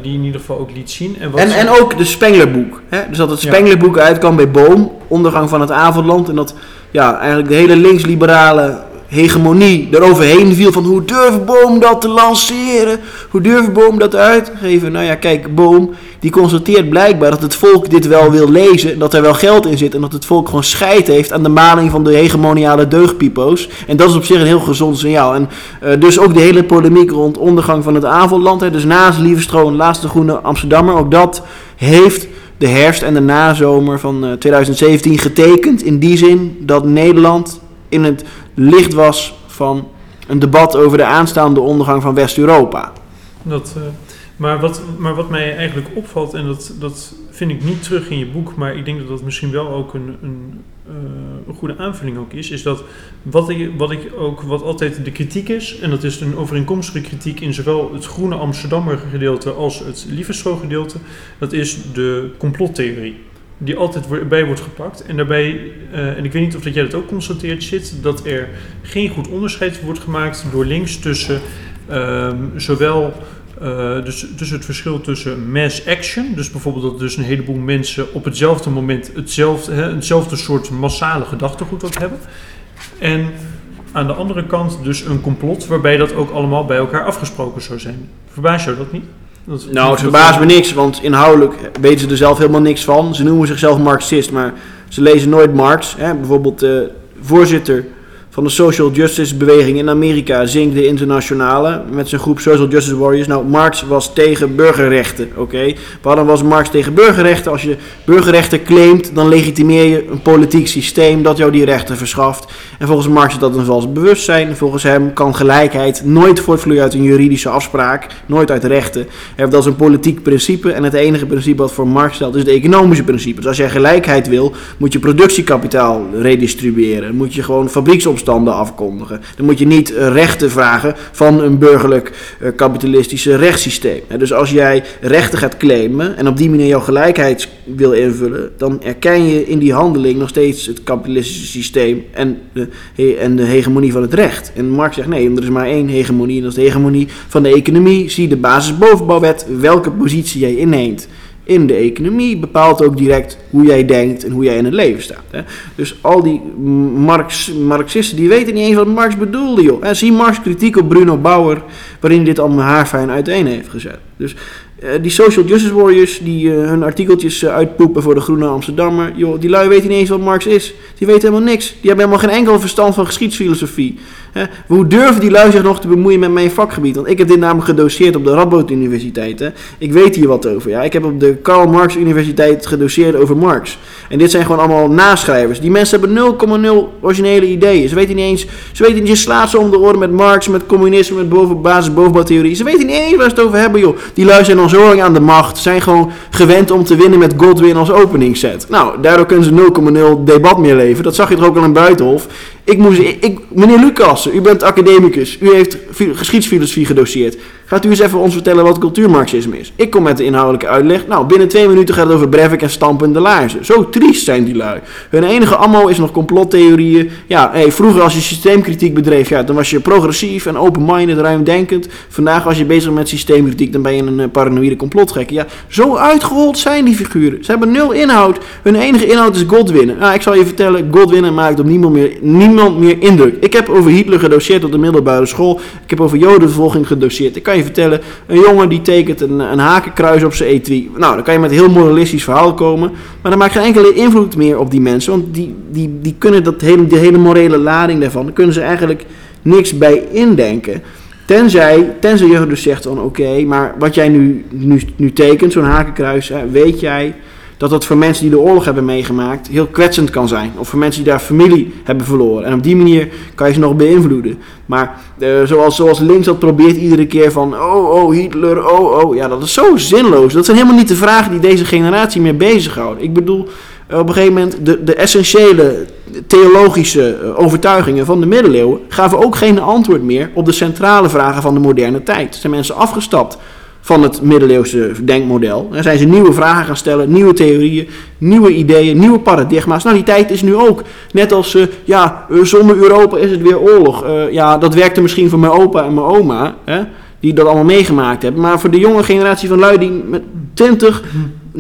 die in ieder geval ook liet zien. En, En, ook de Spenglerboek. Hè? Dus dat het. Spenglerboek uitkwam bij Boom, ondergang van het avondland. En dat ja, eigenlijk de hele linksliberale hegemonie eroverheen viel van hoe durft Boom dat te lanceren? Hoe durft Boom dat uit te geven? Nou ja, kijk, Boom die constateert blijkbaar dat het volk dit wel wil lezen, dat er wel geld in zit en dat het volk gewoon scheid heeft aan de maling van de hegemoniale deugdpipo's. En dat is op zich een heel gezond signaal. En eh, dus ook de hele polemiek rond ondergang van het avondland. Hè, dus naast Lievestro en laatste groene Amsterdammer, ook dat heeft de herfst en de nazomer van eh, 2017 getekend. In die zin dat Nederland in het licht was van een debat over de aanstaande ondergang van West-Europa. Dat, eh, maar, wat, maar wat mij eigenlijk opvalt, en dat, dat vind ik niet terug in je boek, maar ik denk dat dat misschien wel ook een, een, eh, een goede aanvulling ook is, is dat wat ik, wat ik ook, wat altijd de kritiek is, en dat is een overeenkomstige kritiek in zowel het groene Amsterdammer gedeelte als het Lievestro gedeelte, dat is de complottheorie. Die altijd bij wordt gepakt. En daarbij, eh, en ik weet niet of dat jij dat ook constateert, zit dat er geen goed onderscheid wordt gemaakt door links tussen ehm, zowel eh, dus, dus het verschil tussen mass action, dus bijvoorbeeld dat dus een heleboel mensen op hetzelfde moment hetzelfde, hè, hetzelfde soort massale gedachtegoed ook hebben. En aan de andere kant dus een complot waarbij dat ook allemaal bij elkaar afgesproken zou zijn. Verbaas jou dat niet? Nou, het verbaast me niks, want inhoudelijk weten ze er zelf helemaal niks van. Ze noemen zichzelf Marxist, maar ze lezen nooit Marx. Hè? Bijvoorbeeld de voorzitter van de social justice beweging in Amerika zingt de internationale met zijn groep Social Justice Warriors. Nou, Marx was tegen burgerrechten, oké. Waarom was Marx tegen burgerrechten? Als je burgerrechten claimt, dan legitimeer je een politiek systeem dat jou die rechten verschaft. En volgens Marx is dat een vals bewustzijn. Volgens hem kan gelijkheid nooit voortvloeien uit een juridische afspraak, nooit uit rechten. Dat is een politiek principe en het enige principe wat voor Marx stelt is de economische principe. Dus als jij gelijkheid wil, moet je productiekapitaal redistribueren. Moet je gewoon afkondigen. Dan moet je niet eh, rechten vragen van een burgerlijk uh, kapitalistische rechtssysteem. Dus als jij rechten gaat claimen en op die manier jouw gelijkheid wil invullen, dan erken je in die handeling nog steeds het kapitalistische systeem en de, en de hegemonie van het recht. En Marx zegt nee, er is maar één hegemonie en dat is de hegemonie van de economie. Zie de basisbovenbouwwet, welke positie jij inneemt in de economie bepaalt ook direct hoe jij denkt en hoe jij in het leven staat. Hè. Dus al die Marx, Marxisten die weten niet eens wat Marx bedoelde. Joh. En zie Marx kritiek op Bruno Bauer, waarin hij dit allemaal haarfijn uiteen heeft gezet. Dus uh, die social justice warriors die uh, hun artikeltjes uh, uitpoepen voor de Groene Amsterdammer, joh, die lui weten niet eens wat Marx is. Die weten helemaal niks. Die hebben helemaal geen enkel verstand van geschiedsfilosofie. Hoe durven die lui zich nog te bemoeien met mijn vakgebied? Want ik heb dit namelijk gedoseerd op de Radboud Universiteit. Ik weet hier wat over. Ja? Ik heb op de Karl Marx Universiteit gedoseerd over Marx. En dit zijn gewoon allemaal naschrijvers. Die mensen hebben 0,0 originele ideeën. Ze weten niet eens, ze weten niet, je slaat ze om de oren met Marx, met communisme, met boven, basis bovenbouwtheorie. Ze weten niet eens waar ze het over hebben, joh. Die lui zijn al zo lang aan de macht, zijn gewoon gewend om te winnen met Godwin als openingsset. Nou, daardoor kunnen ze 0,0 debat meer leven. Dat zag je toch ook al in Buitenhof. Ik moest, ik, meneer Lucas, u bent academicus, u heeft geschiedsfilosofie gedoseerd. Gaat u eens even ons vertellen wat cultuurmarxisme is? Ik kom met de inhoudelijke uitleg. Nou, binnen twee minuten gaat het over Breivik en stampende laarzen. Zo triest zijn die lui. Hun enige ammo is nog complottheorieën. Ja, hey, vroeger als je systeemkritiek bedreef, ja, dan was je progressief en open-minded, ruimdenkend. Vandaag als je bezig met systeemkritiek, dan ben je een uh, paranoïde complotgek. Ja, zo uitgehold zijn die figuren. Ze hebben nul inhoud. Hun enige inhoud is Godwin. Nou, ik zal je vertellen, Godwin maakt op niemand meer, niemand meer indruk. Ik heb over Hitler gedoseerd op de middelbare school. Ik heb over jodenvervolging gedoseerd. Ik kan je vertellen, een jongen die tekent een, een hakenkruis op zijn etui. Nou, dan kan je met een heel moralistisch verhaal komen. Maar dat maakt geen enkele invloed meer op die mensen. Want die, die, die kunnen dat hele, die hele morele lading daarvan, daar kunnen ze eigenlijk niks bij indenken. Tenzij, tenzij je dus zegt van oké, maar wat jij nu, nu, nu tekent, zo'n hakenkruis, weet jij dat dat voor mensen die de oorlog hebben meegemaakt heel kwetsend kan zijn. Of voor mensen die daar familie hebben verloren. En op die manier kan je ze nog beïnvloeden. Maar uh, zoals, zoals links dat probeert iedere keer van, oh, oh, Hitler, oh, oh. Ja, dat is zo zinloos. Dat zijn helemaal niet de vragen die deze generatie meer bezighouden. Ik bedoel, op een gegeven moment, de, de essentiële theologische overtuigingen van de middeleeuwen gaven ook geen antwoord meer op de centrale vragen van de moderne tijd. Er zijn mensen afgestapt van het middeleeuwse denkmodel. Dan zijn ze nieuwe vragen gaan stellen, nieuwe theorieën, nieuwe ideeën, nieuwe paradigma's. Nou, die tijd is nu ook. Net als, uh, ja, zonder Europa is het weer oorlog. Uh, ja, dat werkte misschien voor mijn opa en mijn oma, hè, die dat allemaal meegemaakt hebben. Maar voor de jonge generatie van lui die met 20,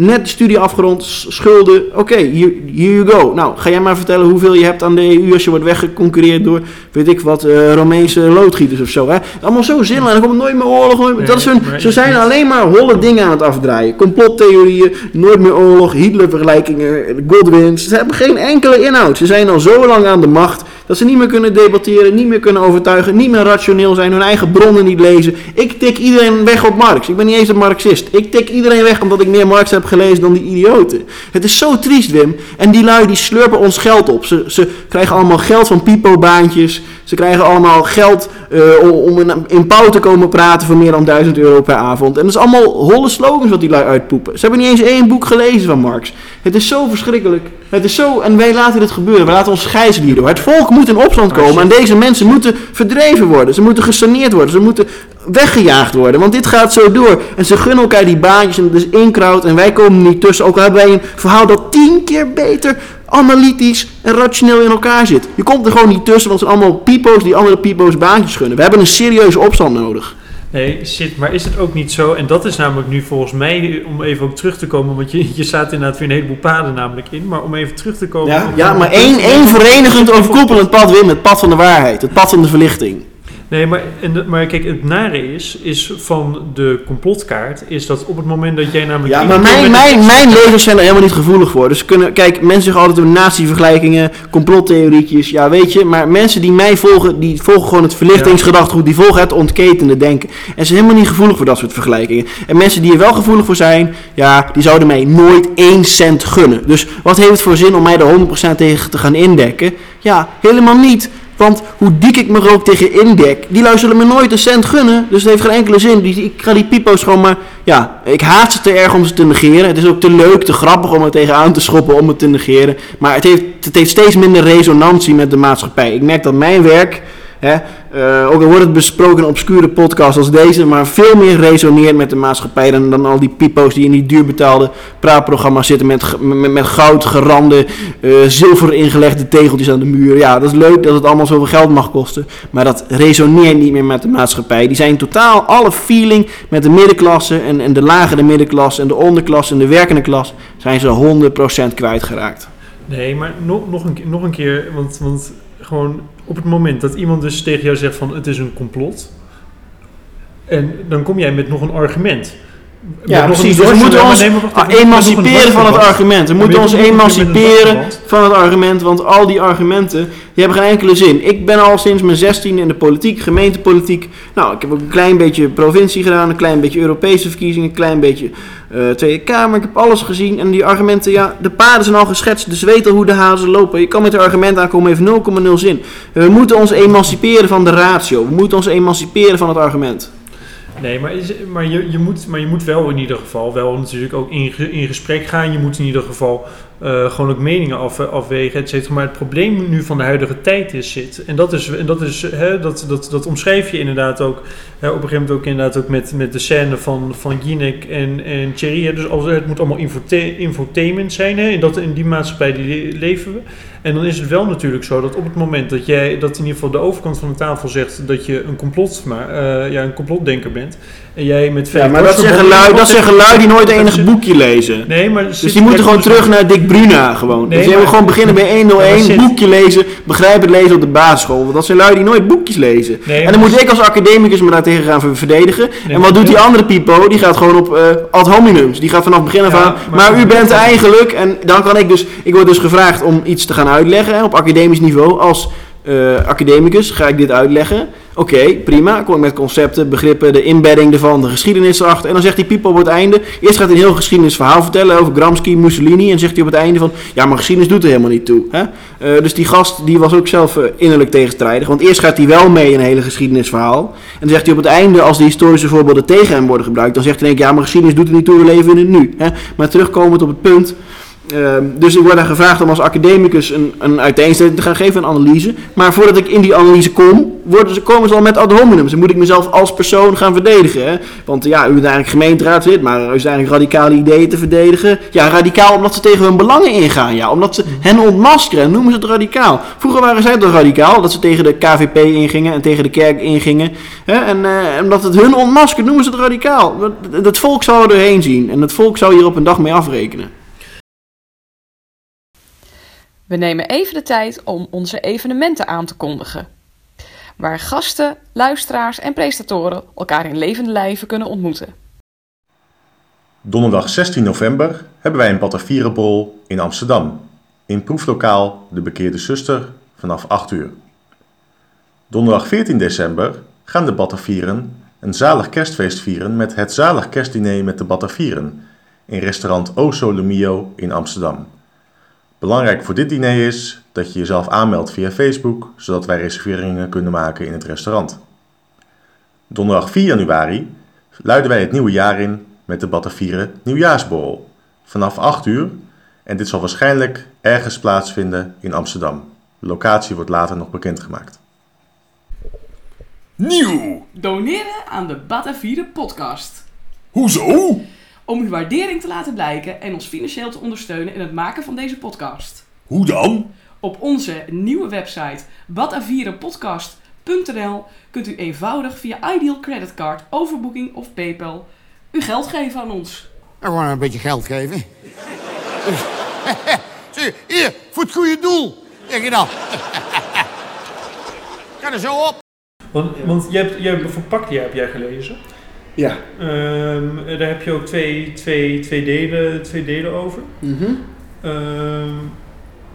net de studie afgerond, schulden. Oké, okay, here, here, you go. Nou, ga jij maar vertellen hoeveel je hebt aan de EU als je wordt weggeconcureerd door, weet ik wat, uh, Romeinse loodgieters of zo. Hè? Allemaal zo zinloos. Dan komt nooit meer oorlog. Nooit meer. dat is hun, ze zijn alleen maar holle dingen aan het afdraaien. Complottheorieën, nooit meer oorlog, Hitler-vergelijkingen, Godwins. Ze hebben geen enkele inhoud. Ze zijn al zo lang aan de macht dat ze niet meer kunnen debatteren, niet meer kunnen overtuigen, niet meer rationeel zijn, hun eigen bronnen niet lezen. Ik tik iedereen weg op Marx. Ik ben niet eens een Marxist. Ik tik iedereen weg omdat ik meer Marx heb gelezen dan die idioten. Het is zo triest, Wim. En die lui die slurpen ons geld op. Ze, ze krijgen allemaal geld van pipo-baantjes. Ze krijgen allemaal geld uh, om in, in pauw te komen praten voor meer dan 1000 euro per avond. En dat is allemaal holle slogans wat die lui uitpoepen. Ze hebben niet eens één boek gelezen van Marx. Het is zo verschrikkelijk. Het is zo, en wij laten dit gebeuren. We laten ons gijzelen hierdoor. Het volk moet in opstand komen en deze mensen moeten verdreven worden. Ze moeten gesaneerd worden. Ze moeten weggejaagd worden. Want dit gaat zo door. En ze gunnen elkaar die baantjes en het is inkraut en wij komen niet tussen. Ook al hebben wij een verhaal dat tien keer beter analytisch en rationeel in elkaar zit. Je komt er gewoon niet tussen, want het zijn allemaal pipo's die andere pipo's baantjes gunnen. We hebben een serieuze opstand nodig. Nee, zit, maar is het ook niet zo? En dat is namelijk nu volgens mij, om even ook terug te komen, want je, je staat inderdaad weer een heleboel paden namelijk in, maar om even terug te komen. Ja, ja maar één, één verenigend overkoepelend pad, Wim, het pad van de waarheid, het pad van de verlichting. Nee, maar, en, maar kijk, het nare is, is van de complotkaart, is dat op het moment dat jij namelijk... Ja, maar mijn, mijn, mijn lezers zijn er helemaal niet gevoelig voor. Dus kunnen, kijk, mensen zeggen altijd over nazi-vergelijkingen, complottheorietjes. Ja, weet je, maar mensen die mij volgen, die volgen gewoon het verlichtingsgedachtegoed. Die volgen het ontketende denken. En ze zijn helemaal niet gevoelig voor dat soort vergelijkingen. En mensen die er wel gevoelig voor zijn, ja, die zouden mij nooit één cent gunnen. Dus wat heeft het voor zin om mij er 100% tegen te gaan indekken? Ja, helemaal niet. Want hoe dik ik me ook tegen indek, die lui zullen me nooit een cent gunnen. Dus het heeft geen enkele zin. Die, ik ga die pipo's gewoon maar... Ja, ik haat ze te erg om ze te negeren. Het is ook te leuk, te grappig om er tegenaan te schoppen om het te negeren. Maar het heeft, het heeft steeds minder resonantie met de maatschappij. Ik merk dat mijn werk... Hè, eh, ook al wordt het besproken in obscure podcasts als deze, maar veel meer resoneert met de maatschappij dan, dan al die pipo's die in die duurbetaalde praatprogramma's zitten met, met, met goud gerande, eh, zilver ingelegde tegeltjes aan de muur. Ja, dat is leuk dat het allemaal zoveel geld mag kosten, maar dat resoneert niet meer met de maatschappij. Die zijn totaal alle feeling met de middenklasse en, en de lagere middenklasse en de onderklasse en de werkende klas zijn ze 100% kwijtgeraakt. Nee, maar nog, nog, een, nog een keer, want, want gewoon op het moment dat iemand dus tegen jou zegt van het is een complot, en dan kom jij met nog een argument. Ja, precies. Dus we dwars- moeten ons emanciperen van het argument. We moeten ons het emanciperen van het argument, want al die argumenten die hebben geen enkele zin. Ik ben al sinds mijn 16 in de politiek, gemeentepolitiek. Nou, ik heb ook een klein beetje provincie gedaan, een klein beetje Europese verkiezingen, een klein beetje eh, Tweede Kamer. Ik heb alles gezien en die argumenten, ja, de paden zijn al geschetst, dus weet al hoe de hazen lopen. Je kan met de argumenten aankomen, heeft 0,0 zin. We moeten ons emanciperen van de ratio. We moeten ons emanciperen van het argument. Nee, maar, is, maar, je, je moet, maar je moet wel in ieder geval wel natuurlijk ook in, in gesprek gaan. Je moet in ieder geval eh, gewoon ook meningen af, afwegen, et cetera. Maar het probleem nu van de huidige tijd is zit. En dat, is, en dat, is, hè, dat, dat, dat omschrijf je inderdaad ook. Hè, op een gegeven moment ook inderdaad ook met, met de scène van, van Jinek en, en Thierry. hè. Dus als, het moet allemaal infotainment zijn. Hè. In, dat, in die maatschappij die le- leven we. En dan is het wel natuurlijk zo dat op het moment dat jij, dat in ieder geval de overkant van de tafel zegt dat je een complot, maar, eh, ja, een complotdenker bent. En jij met Ja, maar dat zeggen dwarsverbanden- lui, dat zeggen lui die nooit enig boekje lezen. Nee, maar Dus die moeten gewoon terug naar Dick Bruna gewoon. Nee, dus die maar- hebben gewoon beginnen bij Ja, maar 101, zit- boekje lezen, begrijpend lezen op de basisschool. Want dat zijn lui die nooit boekjes lezen. Nee, en dan moet ik als academicus me daartegen gaan ver- verdedigen. Nee, en wat doet die andere pipo? Die gaat gewoon op eh ad hominums. Die gaat vanaf begin af Ja, aan. maar- Maar, u bent eigenlijk, en dan kan ik dus, ik word dus gevraagd om iets te gaan uitleggen hè, op academisch niveau. Als eh, academicus ga ik dit uitleggen. Oké, prima. Kom ik met concepten, begrippen, de inbedding ervan, de geschiedenis erachter. En dan zegt die Pipo op het einde. Eerst gaat hij een heel geschiedenisverhaal vertellen over Gramsci, Mussolini. En zegt hij op het einde van. Ja, maar geschiedenis doet er helemaal niet toe. Hè? Eh, dus die gast die was ook zelf eh, innerlijk tegenstrijdig. Want eerst gaat hij wel mee in een hele geschiedenisverhaal. En dan zegt hij op het einde, als de historische voorbeelden tegen hem worden gebruikt. Dan zegt hij denk ik, ja, maar geschiedenis doet er niet toe, we leven in het nu. Hè? Maar terugkomend op het punt. Ehm, dus ik word daar gevraagd om als academicus een, een uiteenzetting te gaan geven, een analyse. Maar voordat ik in die analyse kom, worden ze, komen ze al met ad hominems. Dan moet ik mezelf als persoon gaan verdedigen. Hè? Want ja, u bent eigenlijk maar u is eigenlijk radicale ideeën te verdedigen. Ja, radicaal omdat ze tegen hun belangen ingaan. Ja, omdat ze hen ontmaskeren, noemen ze het radicaal. Vroeger waren zij toch radicaal, dat ze tegen de KVP ingingen en tegen de kerk ingingen. Hè? En eh, omdat het hun ontmaskert, noemen ze het radicaal. Dat- Het volk zou er doorheen zien en het volk zou hier op een dag mee afrekenen. We nemen even de tijd om onze evenementen aan te kondigen. Waar gasten, luisteraars en presentatoren elkaar in levende lijven kunnen ontmoeten. Donderdag 16 november hebben wij een Batavierenbol in Amsterdam. In proeflokaal De Bekeerde Zuster vanaf 8 uur. Donderdag 14 december gaan de Batavieren een zalig kerstfeest vieren met het zalig kerstdiner met de Batavieren in restaurant O Sole Mio in Amsterdam. Belangrijk voor dit diner is dat je jezelf aanmeldt via Facebook, zodat wij reserveringen kunnen maken in het restaurant. Donderdag 4 januari luiden wij het nieuwe jaar in met de Batavieren Nieuwjaarsborrel vanaf 8 uur en dit zal waarschijnlijk ergens plaatsvinden in Amsterdam. De locatie wordt later nog bekendgemaakt. Nieuw! Doneren aan de Batavieren podcast. Hoezo? Om uw waardering te laten blijken en ons financieel te ondersteunen in het maken van deze podcast. Hoe dan? Op onze nieuwe website batavierenpodcast.nl kunt u eenvoudig via Ideal Creditcard, overboeking of PayPal uw geld geven aan ons. Gewoon een beetje geld geven. (laughs) Zie, hier, voor het goede doel. Zeg je dan. (laughs) Ga er zo op. Want, want jij hebt, jij hebt voor heb jij gelezen. Ja. Ehm, daar heb je ook twee, twee, twee, delen, twee delen over. Mhm. Ehm,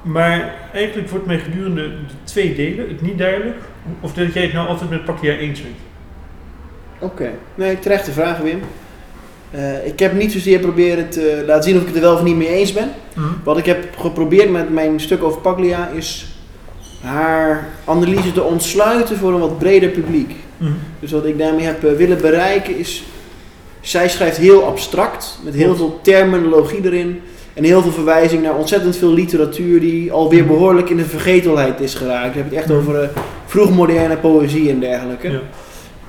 maar eigenlijk wordt mij gedurende de twee delen het niet duidelijk of dat jij het nou altijd met Paklia eens bent. Oké. Nee, terechte vraag, Wim. Eh, ik heb niet zozeer proberen te laten zien of ik het er wel of niet mee eens ben. Wat ik heb geprobeerd met mijn stuk over Paglia is haar analyse te ontsluiten voor een wat breder publiek. Mhm. Dus wat ik daarmee heb eh, willen bereiken is, zij schrijft heel abstract, met heel veel terminologie erin. En heel veel verwijzing naar ontzettend veel literatuur die alweer Mhm. behoorlijk in de vergetelheid is geraakt. Dan heb ik het echt Mhm. over eh, vroegmoderne poëzie en dergelijke. Ja.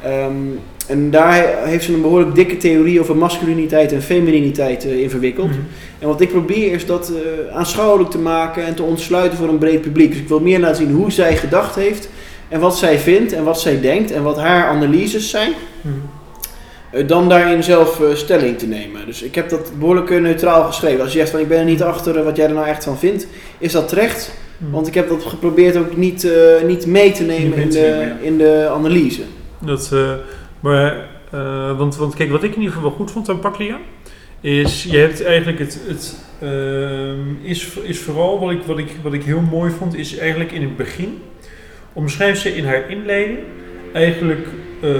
Ehm, en daar heeft ze een behoorlijk dikke theorie over masculiniteit en femininiteit eh, in verwikkeld. En wat ik probeer is dat aanschouwelijk te maken en te ontsluiten voor een breed publiek. Dus ik wil meer laten zien hoe zij gedacht heeft en wat zij vindt en wat zij denkt en wat haar analyses zijn. Eh, dan daarin zelf eh, stelling te nemen. Dus ik heb dat behoorlijk eh, neutraal geschreven. Als je zegt van ik ben er niet achter wat jij er nou echt van vindt, is dat terecht. Mhm. Want ik heb dat geprobeerd ook niet, eh, niet mee te nemen, in, de, nemen, ja. in de analyse. Dat, eh, maar, eh, want, want kijk, wat ik in ieder geval wel goed vond aan Paklia, is je hebt eigenlijk het, het ehm, is, is vooral wat ik, wat, ik, wat ik heel mooi vond, is eigenlijk in het begin, omschrijft ze in haar inleiding eigenlijk ehm,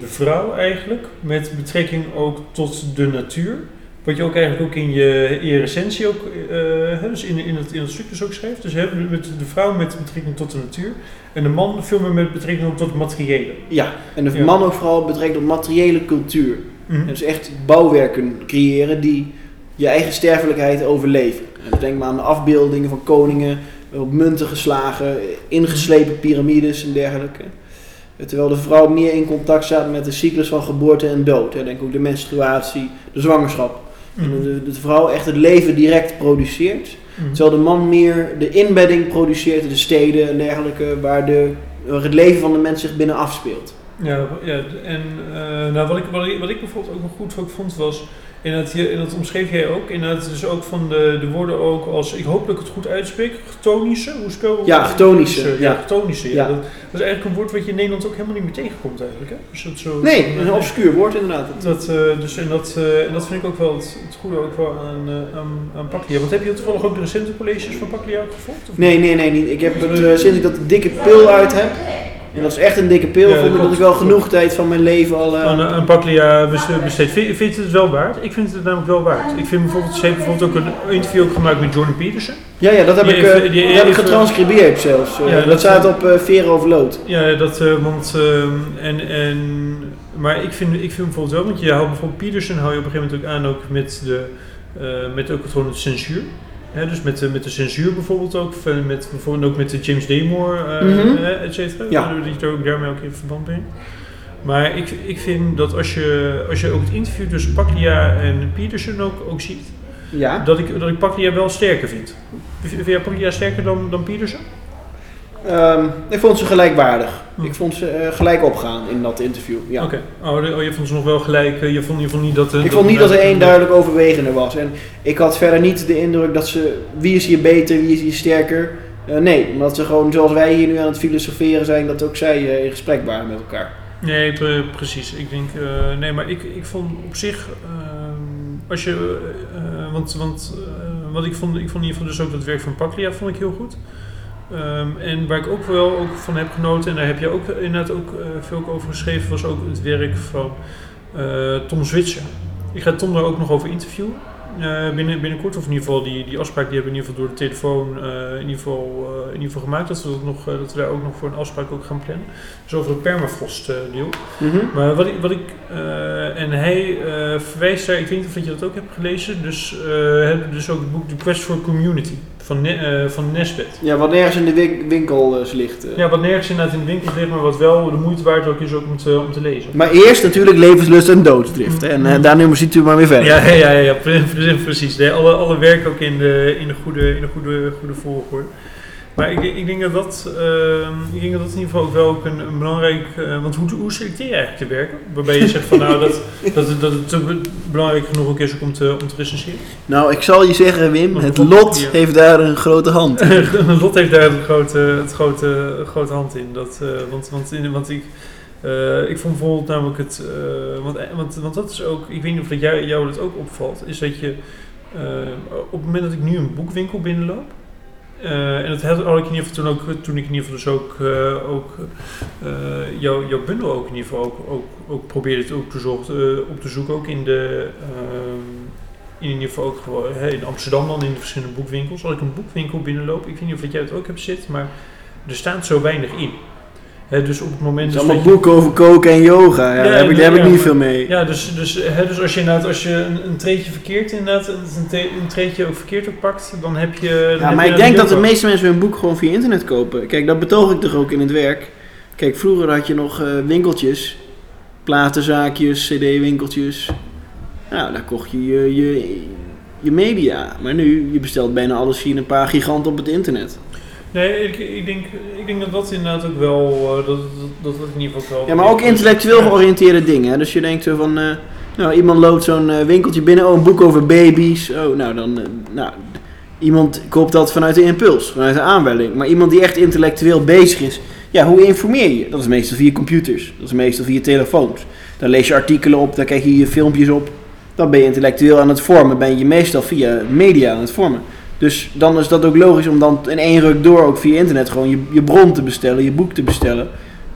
de vrouw eigenlijk, met betrekking ook tot de natuur. Wat je ook eigenlijk ook in je, in je recensie ook, eh, dus in, in, het, in het stuk dus ook schreef. Dus hè, met de vrouw met betrekking tot de natuur en de man veel meer met betrekking ook tot het materiële. Ja, en de Ja. man ook vooral betrekt op materiële cultuur. Mhm. Dus echt bouwwerken creëren die je eigen sterfelijkheid overleven. En denk maar aan de afbeeldingen van koningen, op munten geslagen, ingeslepen piramides en dergelijke. Terwijl de vrouw meer in contact staat met de cyclus van geboorte en dood. Hè. Denk ook de menstruatie, de zwangerschap. En Mhm. de, de vrouw echt het leven direct produceert. Mhm. Terwijl de man meer de inbedding produceert, de steden en dergelijke, waar, de, waar het leven van de mens zich binnen afspeelt. Ja, ja en eh, nou, wat, ik, wat, ik, bijvoorbeeld ook nog goed vond was, inderdaad, hier, en dat omschreef jij ook, inderdaad dus ook van de, de woorden ook als, ik hoop dat ik het goed uitspreek, chtonische, hoe spel je Ja, chtonische, Ja, ja. chtonische, ja. Ja. Dat, dat is eigenlijk een woord wat je in Nederland ook helemaal niet meer tegenkomt eigenlijk, hè? Dus dat zo, Nee, een obscuur woord inderdaad. Dat, eh, dus, en, dat, eh, en dat vind ik ook wel het, het goede ook wel aan, eh aan, aan. Want heb je toevallig ook de recente colleges van Paklia ook gevolgd? of Nee, nee, nee, niet. Ik heb het sinds ik dat dikke pil uit heb. En dat is echt een dikke pil. Ja, vond ik dat ik wel genoeg tijd van mijn leven al. eh, aan, aan Paklia beste- besteed. Vind, vind je het wel waard? Ik vind het namelijk wel waard. Ik vind bijvoorbeeld, ze heeft bijvoorbeeld ook een interview ook gemaakt met Jordan Peterson. ja, ja, dat heb die ik, eh, even- die dat heb ik getranscribeerd zelfs. Eh, Ja, dat, dat- staat op eh Veren over Lood. Ja, dat, eh, want, ehm, en, en, maar ik vind, ik vind bijvoorbeeld wel, want je houdt bijvoorbeeld Peterson hou je op een gegeven moment ook aan ook met, de, eh, met ook gewoon het censuur. Hè, dus met de, met de censuur bijvoorbeeld ook, van- met, bijvoorbeeld ook met de James Damore, eh Mhm. eh, et cetera. Ja. Dat je er ook daarmee ook in verband brengt. Maar ik, ik vind dat als je, als je ook het interview tussen Paglia en Peterson ook, ook ziet, Ja. dat ik, dat ik Paglia wel sterker vind. Vind vind jij Paglia sterker dan, dan Peterson? Ehm, ik vond ze gelijkwaardig. Hm. Ik vond ze eh, gelijk opgaan in dat interview. Ja. Oké. Oh, oh, je vond ze nog wel gelijk. eh, Je vond, je vond niet dat... eh, Ik vond niet dat er één duidelijk overwegender was. En ik had verder niet de indruk dat ze. wie is hier beter, wie is hier sterker. Nee, omdat ze gewoon zoals wij hier nu aan het filosoferen zijn, dat ook zij in gesprek waren met elkaar. Nee, pre- precies. Ik denk... nee, maar ik, ik vond op zich... ehm, als je... want want wat ik vond... Ik vond in ieder geval dus ook dat werk van Paglia vond ik heel goed. Ehm, en waar ik ook wel ook van heb genoten... En daar heb je ook inderdaad ook eh, veel over geschreven... Was ook het werk van eh, Tom Zwitser. Ik ga Tom daar ook nog over interviewen. eh, binnen, binnenkort, of in ieder geval die, die afspraak die hebben we in ieder geval door de telefoon in, ieder geval, in ieder geval gemaakt. Dat we, dat, nog, dat we daar ook nog voor een afspraak ook gaan plannen. Dus over het permafrost deel. Maar wat ik, wat ik en hij verwijst daar, ik weet niet of je dat ook hebt gelezen, dus, dus ook het boek The Quest for Community van, eh, van Nesbet. Ja, wat nergens in de win- winkel eh, ligt. eh. Ja, wat nergens inderdaad in de winkel ligt, maar wat wel de moeite waard ook is ook om te, om te lezen. Maar eerst natuurlijk levenslust en doodsdrift. En eh, daarna ziet u maar weer verder. Ja, (laughs) ja, ja, ja, pre- pre- precies. Alle, alle werk ook in de, in de, goede, in de goede, goede volgorde. Maar ik, ik denk dat dat, ehm, ik denk dat dat in ieder geval ook wel ook een, een belangrijk... eh, want hoe, hoe selecteer je eigenlijk de werken? Waarbij je zegt van nou dat, dat, het- dat het te be- belangrijk genoeg ook is om te, om te recenseren. Nou, ik zal je zeggen, Wim, het lot ja. heeft daar een grote hand. (laughs) Lot heeft daar een grote, het grote, grote hand in. Dat, eh, want, want, in, want ik, eh, ik vond bijvoorbeeld namelijk het... want, want, want dat is ook... Ik weet niet of dat jou, jou dat ook opvalt. Is dat je... op het moment dat ik nu een boekwinkel binnenloop... eh, en dat had ik in ieder geval toen, ook, toen ik in ieder geval dus ook, eh, ook eh, jouw, jouw bundel ook in ieder geval ook, ook, ook probeerde het ook te zocht, op te zoeken. Ook in de... ehm, in ieder geval ook gewoon in Amsterdam dan in de verschillende boekwinkels. Als ik een boekwinkel binnenloop, ik weet niet of dat jij het ook hebt zitten, maar er staat zo weinig in. Hè, dus op het moment Het is dus allemaal je- over koken en yoga. Ja, Ja, daar heb ik, daar heb ik niet veel mee. Ja, dus, dus, hè, dus als je inderdaad als je een, een treetje verkeerd inderdaad, een, tre- een treetje ook verkeerd ook pakt, dan heb je. dan Ja, maar je ik denk dat de meeste mensen hun boek gewoon via internet kopen. Kijk, dat betoog ik toch ook in het werk. Kijk, vroeger had je nog eh, winkeltjes, platenzaakjes, cd-winkeltjes. Nou, daar kocht je je, je je media. Maar nu, je bestelt bijna alles via een paar giganten op het internet. Nee, ik, ik, denk, ik denk dat dat inderdaad ook wel. eh, dat, dat, in ieder geval wel. Ja, maar ook intellectueel Ja. georiënteerde dingen. Hè? Dus je denkt zo van, eh, nou, iemand loopt zo'n eh, winkeltje binnen, oh, een boek over baby's. Oh, nou, dan, nou, iemand koopt dat vanuit de impuls, vanuit de aanwelling. Maar iemand die echt intellectueel bezig is, ja, hoe informeer je? Dat is meestal via computers, dat is meestal via telefoons. Dan lees je artikelen op, dan kijk je je filmpjes op. Dan ben je intellectueel aan het vormen, ben je meestal via media aan het vormen. Dus dan is dat ook logisch om dan in één ruk door ook via internet gewoon je, je bron te bestellen, je boek te bestellen.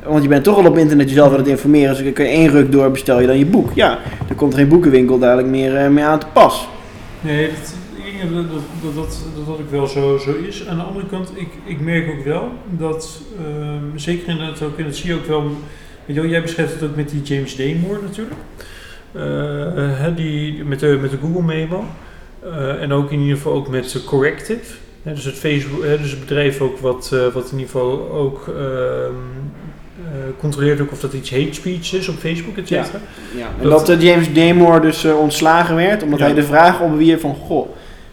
Want je bent toch al op internet jezelf aan het informeren. Dus kun je één ruk door bestel je dan je boek. Ja, dan komt er geen boekenwinkel dadelijk meer, eh, meer aan te pas. Nee, dat, ik dat dat, dat, dat, ook wel zo, zo is. Aan de andere kant, ik, ik merk ook wel dat, ehm, zeker in het, ook, en dat zie je ook wel, weet jij beschrijft het ook met die James Damore natuurlijk. Hè, die, met, de, met de Google Memo. Eh, en ook in ieder geval ook met Corrective. Hè, dus het Facebook, hè, dus het bedrijf ook wat, eh, wat in ieder geval ook ehm, eh, controleert ook of dat iets hate speech is op Facebook, et cetera. Ja, en dat, James Damore dus ontslagen werd, omdat Ja. hij de vraag opwierp van... Goh,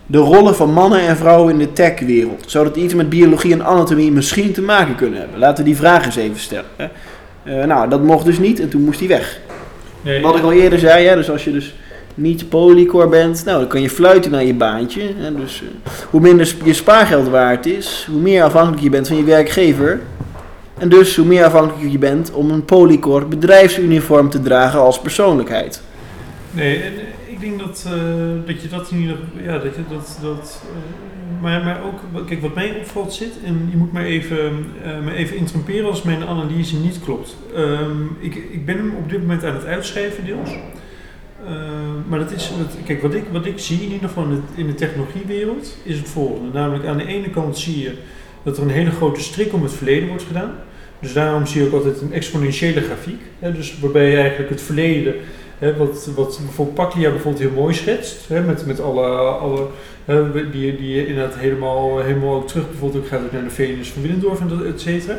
de rollen van mannen en vrouwen in de techwereld. Zou dat iets met biologie en anatomie misschien te maken kunnen hebben? Laten we die vraag eens even stellen. Hè? Nou, dat mocht dus niet en toen moest hij weg. Nee, Wat ik al eerder zei, hè, dus als je dus niet polycor bent, nou, dan kan je fluiten naar je baantje. Hè, dus eh, hoe minder je spaargeld waard is, hoe meer afhankelijk je bent van je werkgever. En dus hoe meer afhankelijk je bent om een polycor bedrijfsuniform te dragen als persoonlijkheid. Nee, eh, ik denk dat, eh, dat je dat in ieder geval, ja, dat je dat, dat maar, maar ook, kijk, wat mij opvalt zit, en je moet maar even, me even interromperen als mijn analyse niet klopt. Ehm, ik, ik ben hem op dit moment aan het uitschrijven deels. Ehm, maar dat is, kijk, wat ik, wat ik zie in ieder geval in de, technologiewereld, is het volgende. Namelijk aan de ene kant zie je dat er een hele grote strik om het verleden wordt gedaan. Dus daarom zie je ook altijd een exponentiële grafiek. Hè, dus waarbij je eigenlijk het verleden Hè, wat, wat bijvoorbeeld Paglia bijvoorbeeld heel mooi schetst. Hè, met, met alle, alle hè, die, die inderdaad helemaal, helemaal ook terug bijvoorbeeld ook gaat ook naar de Venus van Willendorf et cetera.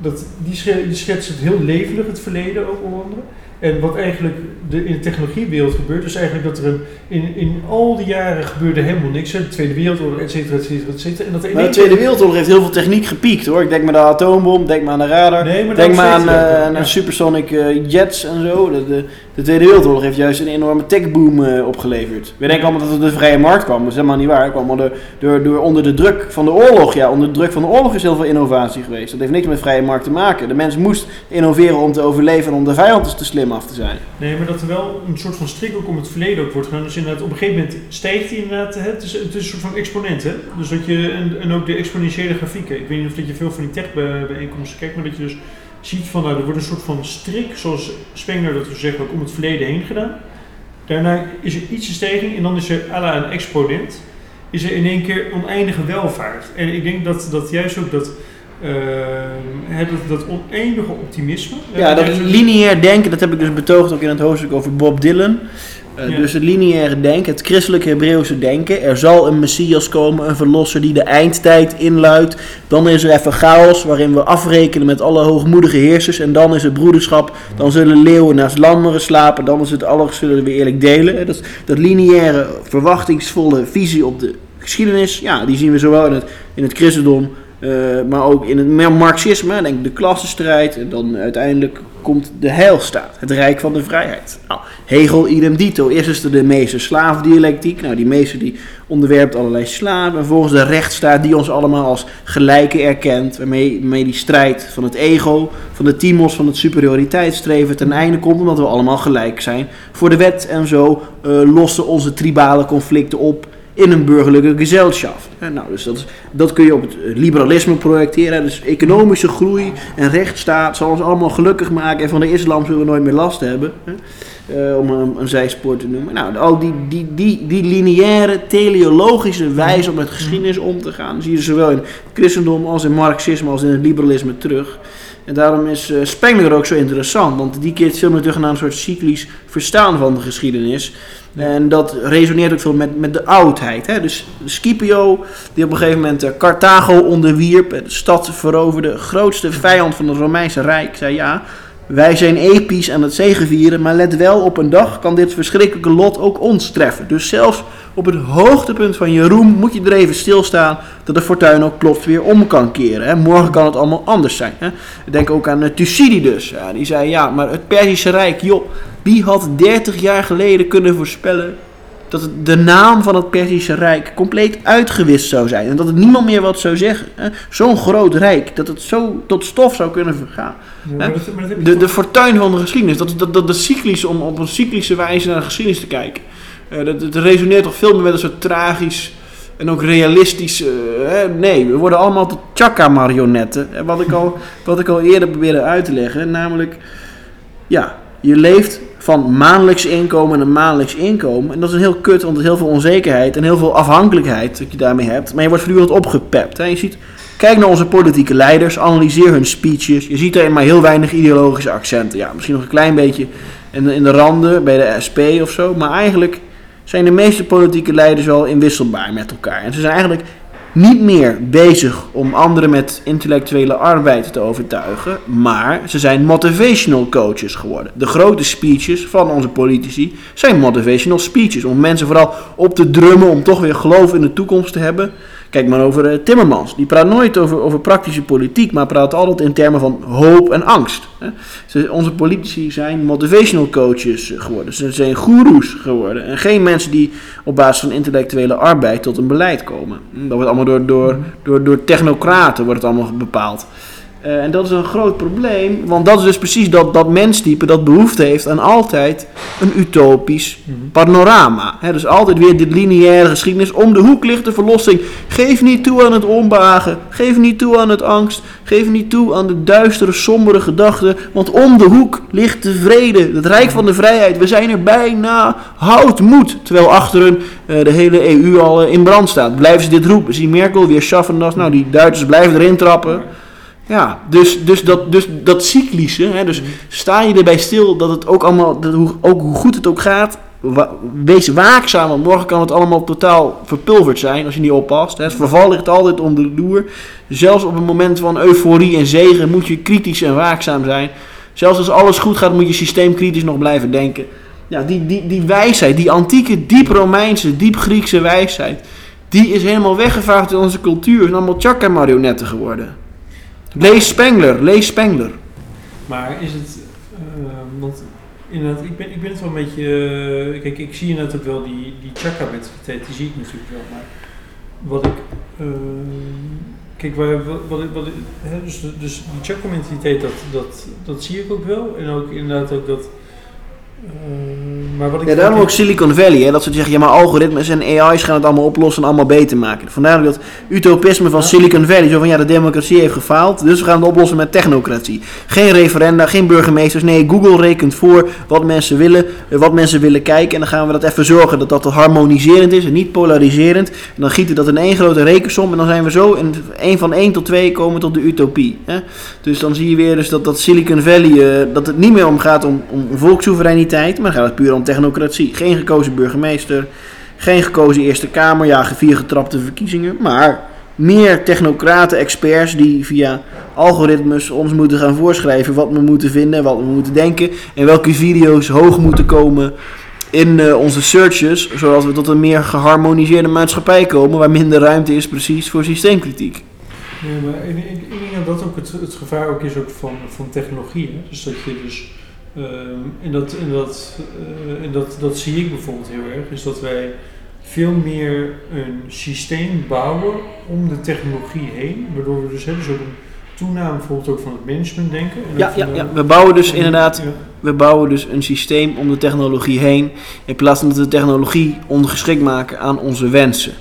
Dat, die, die schetst het heel levendig, het verleden ook onder andere. En wat eigenlijk de, in de technologiewereld gebeurt, is eigenlijk dat er een, in, in al die jaren gebeurde helemaal niks. Hè, de Tweede Wereldoorlog, et cetera, et cetera, et cetera. En dat Maar de Tweede Wereldoorlog heeft heel veel techniek gepiekt hoor. Ik denk maar aan de atoombom, denk maar aan de radar. Nee, maar Denk maar aan, Ja. supersonic eh, jets en zo. De, de, de Tweede Wereldoorlog heeft juist een enorme techboom eh, opgeleverd. We denken allemaal dat het de vrije markt kwam. Dat is helemaal niet waar. Het kwam allemaal door, door, door onder de druk van de oorlog. Ja, onder de druk van de oorlog is heel veel innovatie geweest. Dat heeft niks met vrije markt te maken. De mens moest innoveren om te overleven en om de vijand te af te zijn. Nee, maar dat er wel een soort van strik ook om het verleden ook wordt gedaan. Dus inderdaad, op een gegeven moment stijgt hij inderdaad. Het, is, het is een soort van exponent, hè? Dus dat je, en, ook de exponentiële grafieken. Ik weet niet of dat je veel van die techbijeenkomsten kijkt, maar dat je dus ziet van, nou, er wordt een soort van strik, zoals Spengler dat we zeggen, ook om het verleden heen gedaan. Daarna is er ietsje stijging en dan is er à la een exponent, is er in één keer oneindige welvaart. En ik denk dat, dat juist ook dat, dat, dat oneindige optimisme. Ja, dat lineair denken, dat heb ik dus betoogd ook in het hoofdstuk over Bob Dylan. Eh, Ja. Dus het lineaire denken, het christelijke Hebreeuwse denken. Er zal een Messias komen, een verlosser die de eindtijd inluidt. Dan is er even chaos waarin we afrekenen met alle hoogmoedige heersers. En dan is het broederschap. Dan zullen leeuwen naast lammeren slapen. Dan is het alles zullen we eerlijk delen. Eh, Dat, dat lineaire, verwachtingsvolle visie op de geschiedenis. Ja, die zien we zowel in het, in het christendom Eh, maar ook in het marxisme, denk ik de klassenstrijd. En dan uiteindelijk komt de heilstaat, het rijk van de vrijheid. Nou, Hegel idem dito. Eerst is er de meester slaafdialectiek. Nou, die meester die onderwerpt allerlei slaven. En volgens de rechtsstaat die ons allemaal als gelijken erkent. Waarmee, waarmee die strijd van het ego, van de timos, van het superioriteitsstreven ten einde komt. Omdat we allemaal gelijk zijn voor de wet. En zo eh, lossen onze tribale conflicten op in een burgerlijke gezelschap. Nou, dus dat, dat kun je op het liberalisme projecteren. Dus economische groei en rechtsstaat zal ons allemaal gelukkig maken. En van de islam zullen we nooit meer last hebben. Eh, om een, een zijspoor te noemen. Nou, al die, die, die, die lineaire, teleologische wijze om met geschiedenis om te gaan, zie je zowel in christendom als in marxisme als in het liberalisme terug. En daarom is eh, Spengler ook zo interessant, want die keert veel meer terug naar een soort cyclisch verstaan van de geschiedenis. En dat resoneert ook veel met, met de oudheid. Hè? Dus Scipio, die op een gegeven moment eh, Carthago onderwierp, de stad veroverde, grootste vijand van het Romeinse Rijk, zei ja, wij zijn episch aan het zegevieren, maar let wel, op een dag kan dit verschrikkelijke lot ook ons treffen. Dus zelfs op het hoogtepunt van je roem moet je er even stilstaan dat de fortuin ook plots weer om kan keren. Hè. Morgen kan het allemaal anders zijn. Hè. Denk ook aan uh, Thucydides. Ja, die zei, ja, maar het Perzische Rijk, joh, wie had 30 jaar geleden kunnen voorspellen dat het- de naam van het Perzische Rijk compleet uitgewist zou zijn. En dat het niemand meer wat zou zeggen. Zo'n groot rijk, dat het zo tot stof zou kunnen vergaan. Ja, maar dat, maar dat heb je De, de fortuin van de geschiedenis, dat, dat, dat de cyclisch, om op een cyclische wijze naar de geschiedenis te kijken. Eh, dat, dat resoneert toch veel meer met een soort tragisch en ook realistisch. eh, nee, we worden allemaal tot chakka-marionetten. En Wat, ik al- wat ik al eerder probeerde uit te leggen, namelijk, ja, je leeft van maandelijks inkomen naar maandelijks inkomen. En dat is een heel kut, want er is heel veel onzekerheid en heel veel afhankelijkheid dat je daarmee hebt. Maar je wordt voortdurend opgepept. Hè. Je ziet, kijk naar onze politieke leiders, analyseer hun speeches. Je ziet daarin maar heel weinig ideologische accenten. Ja, misschien nog een klein beetje in de, in de randen bij de SP of zo. Maar eigenlijk zijn de meeste politieke leiders wel inwisselbaar met elkaar. En ze zijn eigenlijk niet meer bezig om anderen met intellectuele arbeid te overtuigen, maar ze zijn motivational coaches geworden. De grote speeches van onze politici zijn motivational speeches om mensen vooral op te drummen om toch weer geloof in de toekomst te hebben. Kijk maar over eh, Timmermans. Die praat nooit over, over praktische politiek, maar praat altijd in termen van hoop en angst. Onze politici zijn motivational coaches geworden. Ze zijn goeroes geworden. En geen mensen die op basis van intellectuele arbeid tot een beleid komen. Dat wordt allemaal door, door, door, door technocraten wordt het allemaal bepaald. Eh, en dat is een groot probleem, want dat is dus precies dat, dat menstype dat behoefte heeft aan altijd een utopisch panorama. Hè, dus altijd weer dit lineaire geschiedenis. Om de hoek ligt de verlossing. Geef niet toe aan het onbehagen. Geef niet toe aan het angst. Geef niet toe aan de duistere, sombere gedachten. Want om de hoek ligt de vrede. Het rijk van de vrijheid. We zijn er bijna. Houd moed. Terwijl achter hun eh, de hele EU al eh, in brand staat. Blijven ze dit roepen. Zie Merkel weer Schaffendas. Nou, die Duitsers blijven erin trappen. Ja, dus, dus, dat, dus dat cyclische, hè, dus sta je erbij stil dat het ook allemaal, dat hoe, ook hoe goed het ook gaat, wa- wees waakzaam, want morgen kan het allemaal totaal verpulverd zijn als je niet oppast. Hè. Het verval ligt altijd om de loer. Zelfs op een moment van euforie en zegen moet je kritisch en waakzaam zijn. Zelfs als alles goed gaat moet je systeemkritisch nog blijven denken. Ja, die, die, die wijsheid, die antieke, diep Romeinse, diep Griekse wijsheid, die is helemaal weggevaagd in onze cultuur. Het zijn allemaal chakra-marionetten geworden. Lees Spengler, lees Spengler. Maar is het, eh, want inderdaad, ik ben, ik ben het wel een beetje, eh, kijk, ik zie inderdaad ook wel die, die chakra-mentaliteit, die zie ik natuurlijk wel, maar wat ik, eh, kijk, waar, wat, wat, wat, hè, dus, dus die chakra-mentaliteit, dat, dat, dat zie ik ook wel, en ook inderdaad ook dat, maar wat ik... Ja, daarom ook Silicon Valley, hè, dat ze zeggen, ja maar algoritmes en AI's gaan het allemaal oplossen en allemaal beter maken. Vandaar dat utopisme van Ja. Silicon Valley, zo van ja, de democratie heeft gefaald, dus we gaan het oplossen met technocratie. Geen referenda, geen burgemeesters, nee, Google rekent voor wat mensen willen, eh, wat mensen willen kijken en dan gaan we dat even zorgen dat dat harmoniserend is en niet polariserend. En dan gieten we dat in één grote rekensom en dan zijn we zo in één van 1 tot 2 komen tot de utopie. Hè. Dus dan zie je weer dus dat, dat Silicon Valley, eh, dat het niet meer om gaat om, om volkssoevereiniteit, maar dan gaat het puur om technocratie. Geen gekozen burgemeester, geen gekozen Eerste Kamer, ja, vier getrapte verkiezingen, maar meer technocraten, experts die via algoritmes ons moeten gaan voorschrijven wat we moeten vinden, wat we moeten denken en welke video's hoog moeten komen in eh, onze searches, zodat we tot een meer geharmoniseerde maatschappij komen waar minder ruimte is precies voor systeemkritiek. Nee, maar ik denk dat dat ook het, het gevaar ook is ook van, van technologie. Hè? Dus dat je dus, ehm, en, dat, en, dat, eh, en dat, dat zie ik bijvoorbeeld heel erg, is dat wij veel meer een systeem bouwen om de technologie heen, waardoor we dus, hè, dus een toename bijvoorbeeld ook van het management denken. En Ja, we bouwen dus inderdaad Ja. We bouwen dus een systeem om de technologie heen. In plaats van dat we de technologie ongeschikt maken aan onze wensen.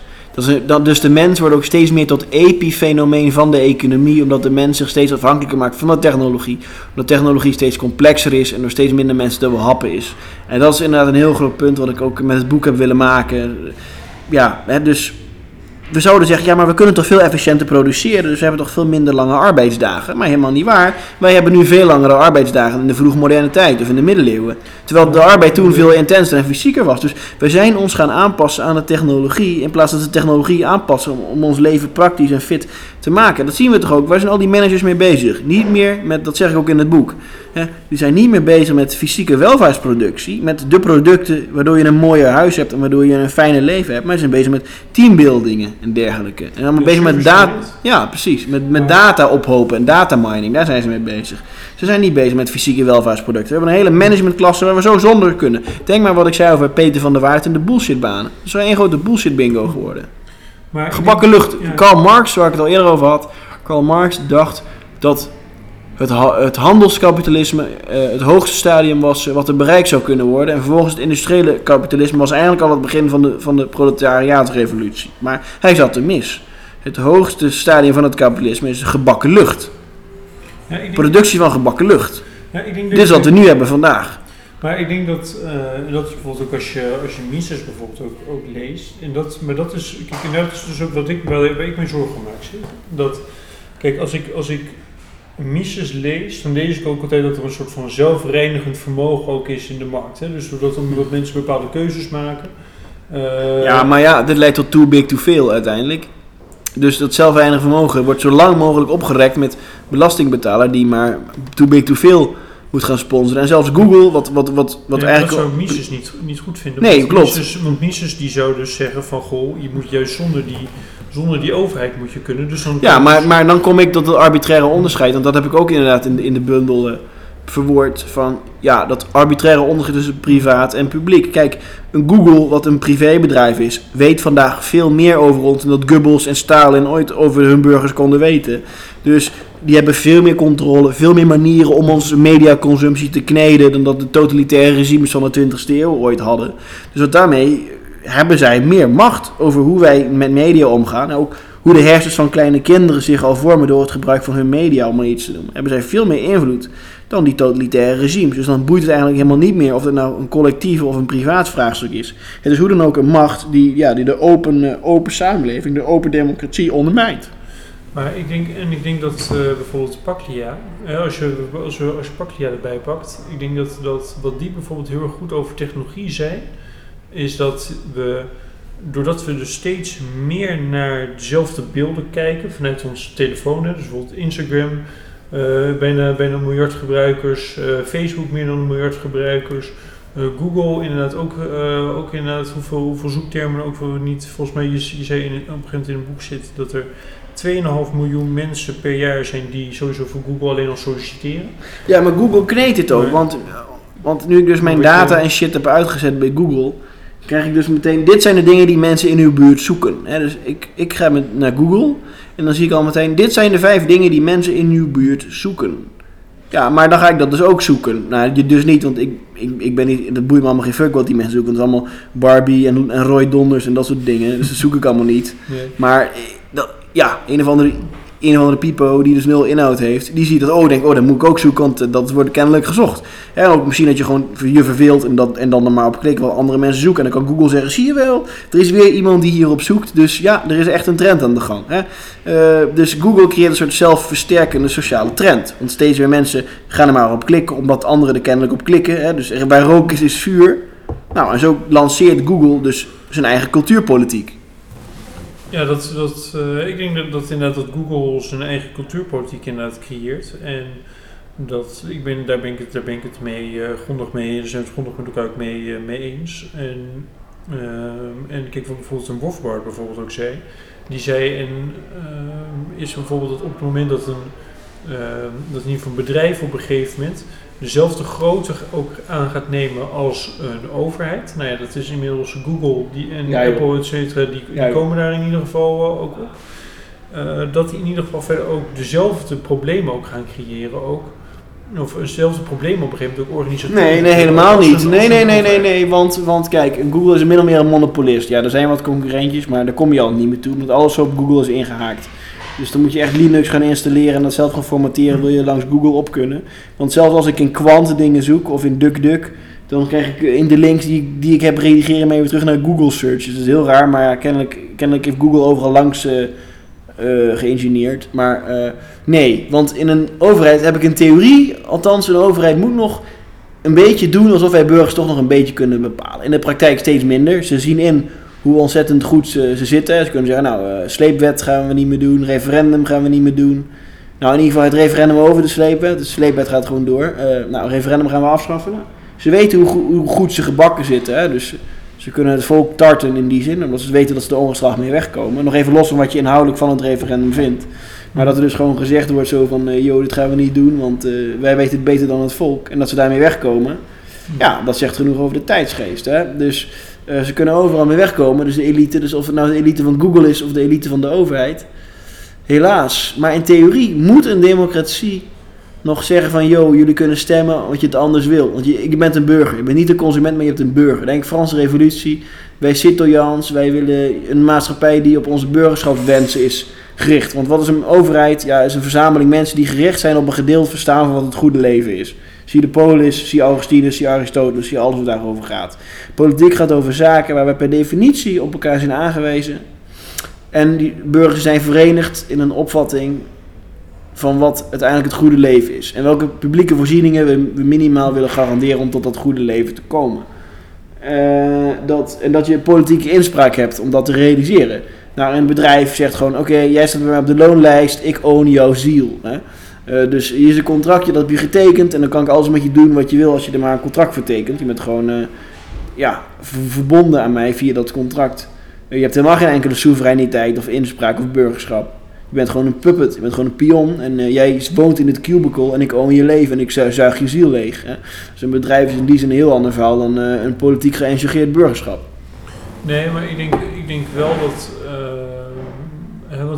Dat dus de mens wordt ook steeds meer tot epifenomeen van de economie. Omdat de mens zich steeds afhankelijker maakt van de technologie. Omdat technologie steeds complexer is en door steeds minder mensen te behappen is. En dat is inderdaad een heel groot punt wat ik ook met het boek heb willen maken. Ja, hè, dus we zouden zeggen, ja, maar we kunnen toch veel efficiënter produceren. Dus we hebben toch veel minder lange arbeidsdagen. Maar helemaal niet waar. Wij hebben nu veel langere arbeidsdagen in de vroegmoderne tijd of in de middeleeuwen. Terwijl de arbeid toen veel intenser en fysieker was. Dus we zijn ons gaan aanpassen aan de technologie. In plaats dat de technologie aanpassen om, om ons leven praktisch en fit te maken. Dat zien we toch ook. Waar zijn al die managers mee bezig? Niet meer met, dat zeg ik ook in het boek. Hè, die zijn niet meer bezig met fysieke welvaartsproductie. Met de producten waardoor je een mooier huis hebt en waardoor je een fijner leven hebt. Maar ze zijn bezig met teambuildingen en dergelijke. En allemaal bezig met data. Ja, precies. Met, met Maar- data ophopen en data mining. Daar zijn ze mee bezig. Ze zijn niet bezig met fysieke welvaartsproducten. We hebben een hele managementklasse waar we zo zonder kunnen. Denk maar wat ik zei over Peter van der Waard en de bullshitbanen. Het is wel één grote bullshit bingo geworden. Maar Gebakken lucht. ja. Karl Marx, waar ik het al eerder over had. Karl Marx dacht dat het, ha- het handelskapitalisme eh, het hoogste stadium was eh, wat er bereikt zou kunnen worden. En vervolgens het industriële kapitalisme was eigenlijk al het begin van de, van de proletariaatsrevolutie. Maar hij zat er mis. Het hoogste stadium van het kapitalisme is gebakken lucht. Ja, denk- Productie van gebakken lucht. ja, ik denk Dit is wat we nu hebben vandaag. Maar ik denk dat, eh, dat is bijvoorbeeld ook als je, als je Mises bijvoorbeeld ook, ook leest. En dat, maar dat is, kijk, en dat is dus ook wat ik, waar, ik me zorgen om maak. Dat, kijk, als ik, als ik Mises lees, dan lees ik ook altijd dat er een soort van zelfreinigend vermogen ook is in de markt. Hè? Dus doordat omdat mensen bepaalde keuzes maken. eh, Ja, maar ja, dit leidt tot too big to fail uiteindelijk. Dus dat zelfreinigend vermogen wordt zo lang mogelijk opgerekt met belastingbetaler die maar too big to fail moet gaan sponsoren. En zelfs Google, wat, wat, wat, wat ja, eigenlijk... Dat zou Mises niet, niet goed vinden. Nee, want klopt. Mises, want Mises die zou dus zeggen van, goh, je moet juist zonder die, zonder die overheid moet je kunnen. Dus dan Ja, maar, maar dan kom ik tot het arbitraire onderscheid. Want dat heb ik ook inderdaad in de, in de bundel eh, verwoord. Van ja, dat arbitraire onderscheid tussen privaat en publiek. Kijk, een Google, wat een privébedrijf is, weet vandaag veel meer over ons. dan dat Goebbels en Stalin ooit over hun burgers konden weten. Dus die hebben veel meer controle, veel meer manieren om onze mediaconsumptie te kneden. dan dat de totalitaire regimes van de 20e eeuw ooit hadden. Dus wat daarmee hebben zij meer macht over hoe wij met media omgaan. En ook hoe de hersens van kleine kinderen zich al vormen door het gebruik van hun media, om maar iets te noemen. Hebben zij veel meer invloed dan die totalitaire regimes. Dus dan boeit het eigenlijk helemaal niet meer of het nou een collectief of een privaat vraagstuk is. Het is hoe dan ook een macht die, ja, die de open, eh, open samenleving, de open democratie ondermijnt. Maar ik denk, en ik denk dat eh, bijvoorbeeld Paglia, eh, als, je, als, je, als erbij pakt, ik denk dat, dat wat die bijvoorbeeld heel erg goed over technologie zei, is dat we, doordat we dus steeds meer naar dezelfde beelden kijken vanuit onze telefoon, hè, dus bijvoorbeeld Instagram, eh, bijna, bijna een miljard gebruikers, eh, Facebook meer dan een miljard gebruikers, eh, Google inderdaad ook, ook inderdaad hoeveel, hoeveel zoektermen ook wel niet, volgens mij, je, je zei in, het- op een gegeven moment in een boek zit dat er 2,5 miljoen mensen per jaar zijn die sowieso voor Google alleen al solliciteren. Ja, maar Google kneedt dit ook. Want, want nu ik dus mijn data en shit heb uitgezet bij Google, krijg ik dus meteen. Dit zijn de dingen die mensen in uw buurt zoeken. Hè, dus ik, ik ga met, naar Google en dan zie ik al meteen. Dit zijn de vijf dingen die mensen in uw buurt zoeken. Ja, maar dan ga ik dat dus ook zoeken. Nou, je dus niet, want ik, ik, ik ben niet. Dat boeit me allemaal geen fuck wat die mensen zoeken. Want het is allemaal Barbie en, en Roy Donders en dat soort dingen. Dus dat zoek ik allemaal niet. Maar eh, dat, ja, een of andere, een of andere pipo die dus nul inhoud heeft, die ziet dat, oh, denkt, oh, dat moet ik ook zoeken, want eh, dat wordt kennelijk gezocht. En ook misschien dat je gewoon je verveelt en, dat, en dan er maar op klikt wat andere mensen zoeken. En dan kan Google zeggen, zie je wel, er is weer iemand die hierop zoekt. Dus ja, er is echt een trend aan de gang. Hè? Eh, dus Google creëert een soort zelfversterkende sociale trend. Want steeds meer mensen gaan er maar op klikken, omdat anderen er kennelijk op klikken. Hè? Dus waar rook is, is vuur. Nou, en zo lanceert Google dus zijn eigen cultuurpolitiek. Ja, dat, dat, eh, ik denk dat, dat inderdaad dat Google zijn eigen cultuurpolitiek inderdaad creëert. En dat, ik ben, daar, ben ik het, daar ben ik het mee eh, grondig mee, daar zijn we het grondig met ook mee, eh, mee eens. En, en kijk, bijvoorbeeld een Wolfbard bijvoorbeeld ook zei, die zei, en is bijvoorbeeld dat op het moment dat een, dat in ieder geval een bedrijf op een gegeven moment dezelfde grootte ook aan gaat nemen als een overheid. Nou ja, dat is inmiddels Google die, en Ja. Apple, et cetera, die, die Ja, joh. komen daar in ieder geval eh, ook op. Eh, dat die in ieder geval verder ook dezelfde problemen ook gaan creëren ook. Of eenzelfde probleem op een gegeven moment ook organisatorisch. Nee, nee, helemaal niet. Nee, nee, nee, nee, nee. Want, want kijk, Google is of meer een monopolist. Ja, er zijn wat concurrentjes, maar daar kom je al niet meer toe. Want alles op Google is ingehaakt. Dus dan moet je echt Linux gaan installeren en dat zelf gaan formateren. Wil je langs Google op kunnen. Want zelfs als ik in Quant dingen zoek of in DuckDuck. Dan krijg ik in de links die, die ik heb redigeren mee weer terug naar Google Search. Dus dat is heel raar, maar ja, kennelijk, kennelijk heeft Google overal langs eh, geïngineerd. Maar eh, nee, want in een overheid heb ik een theorie. Althans, een overheid moet nog een beetje doen alsof wij burgers toch nog een beetje kunnen bepalen. In de praktijk steeds minder. Ze zien in hoe ontzettend goed ze, ze zitten. Ze kunnen zeggen, nou, eh, sleepwet gaan we niet meer doen, referendum gaan we niet meer doen. Nou, in ieder geval het referendum over de sleepwet. De sleepwet gaat gewoon door. Eh, nou, referendum gaan we afschaffen. Ze weten hoe, go- hoe goed ze gebakken zitten. Hè? Dus ze kunnen het volk tarten in die zin, omdat ze weten dat ze er ongeslagen mee wegkomen. Nog even los van wat je inhoudelijk van het referendum vindt. Maar dat er dus gewoon gezegd wordt zo van, eh yo, dit gaan we niet doen, want wij weten het beter dan het volk. En dat ze daarmee wegkomen. Ja, dat zegt genoeg over de tijdsgeest. Hè? Dus eh, ze kunnen overal mee wegkomen. Dus de elite, dus of het nou de elite van Google is of de elite van de overheid. Helaas. Maar in theorie moet een democratie nog zeggen van... ...yo, jullie kunnen stemmen wat je het anders wil. Want je, je bent een burger. Je bent niet een consument, maar je hebt een burger. Denk Franse revolutie. Wij citoyens. Wij willen een maatschappij die op onze burgerschapswensen is gericht. Want wat is een overheid? Ja, is een verzameling mensen die gericht zijn op een gedeeld verstaan van wat het goede leven is. Zie de polis, zie Augustinus, zie Aristoteles, zie alles wat daarover gaat. Politiek gaat over zaken waar wij per definitie op elkaar zijn aangewezen. En die burgers zijn verenigd in een opvatting van wat uiteindelijk het goede leven is. En welke publieke voorzieningen we, we minimaal willen garanderen om tot dat goede leven te komen. Eh, dat, en dat je politieke inspraak hebt om dat te realiseren. Nou, een bedrijf zegt gewoon: Oké, jij staat bij mij op de loonlijst, ik own jouw ziel. Hè? Eh, dus hier is een contractje, dat heb je getekend. En dan kan ik alles met je doen wat je wil als je er maar een contract voor tekent. Je bent gewoon eh, ja, ver- verbonden aan mij via dat contract. Eh, je hebt helemaal geen enkele soevereiniteit of inspraak of burgerschap. Je bent gewoon een puppet, je bent gewoon een pion. En jij woont in het cubicle en ik own je leven en ik zu- zuig je ziel leeg. Hè? Dus een bedrijf is in die zin een heel ander verhaal dan een politiek geëngageerd burgerschap. Nee, maar ik denk, ik denk wel dat.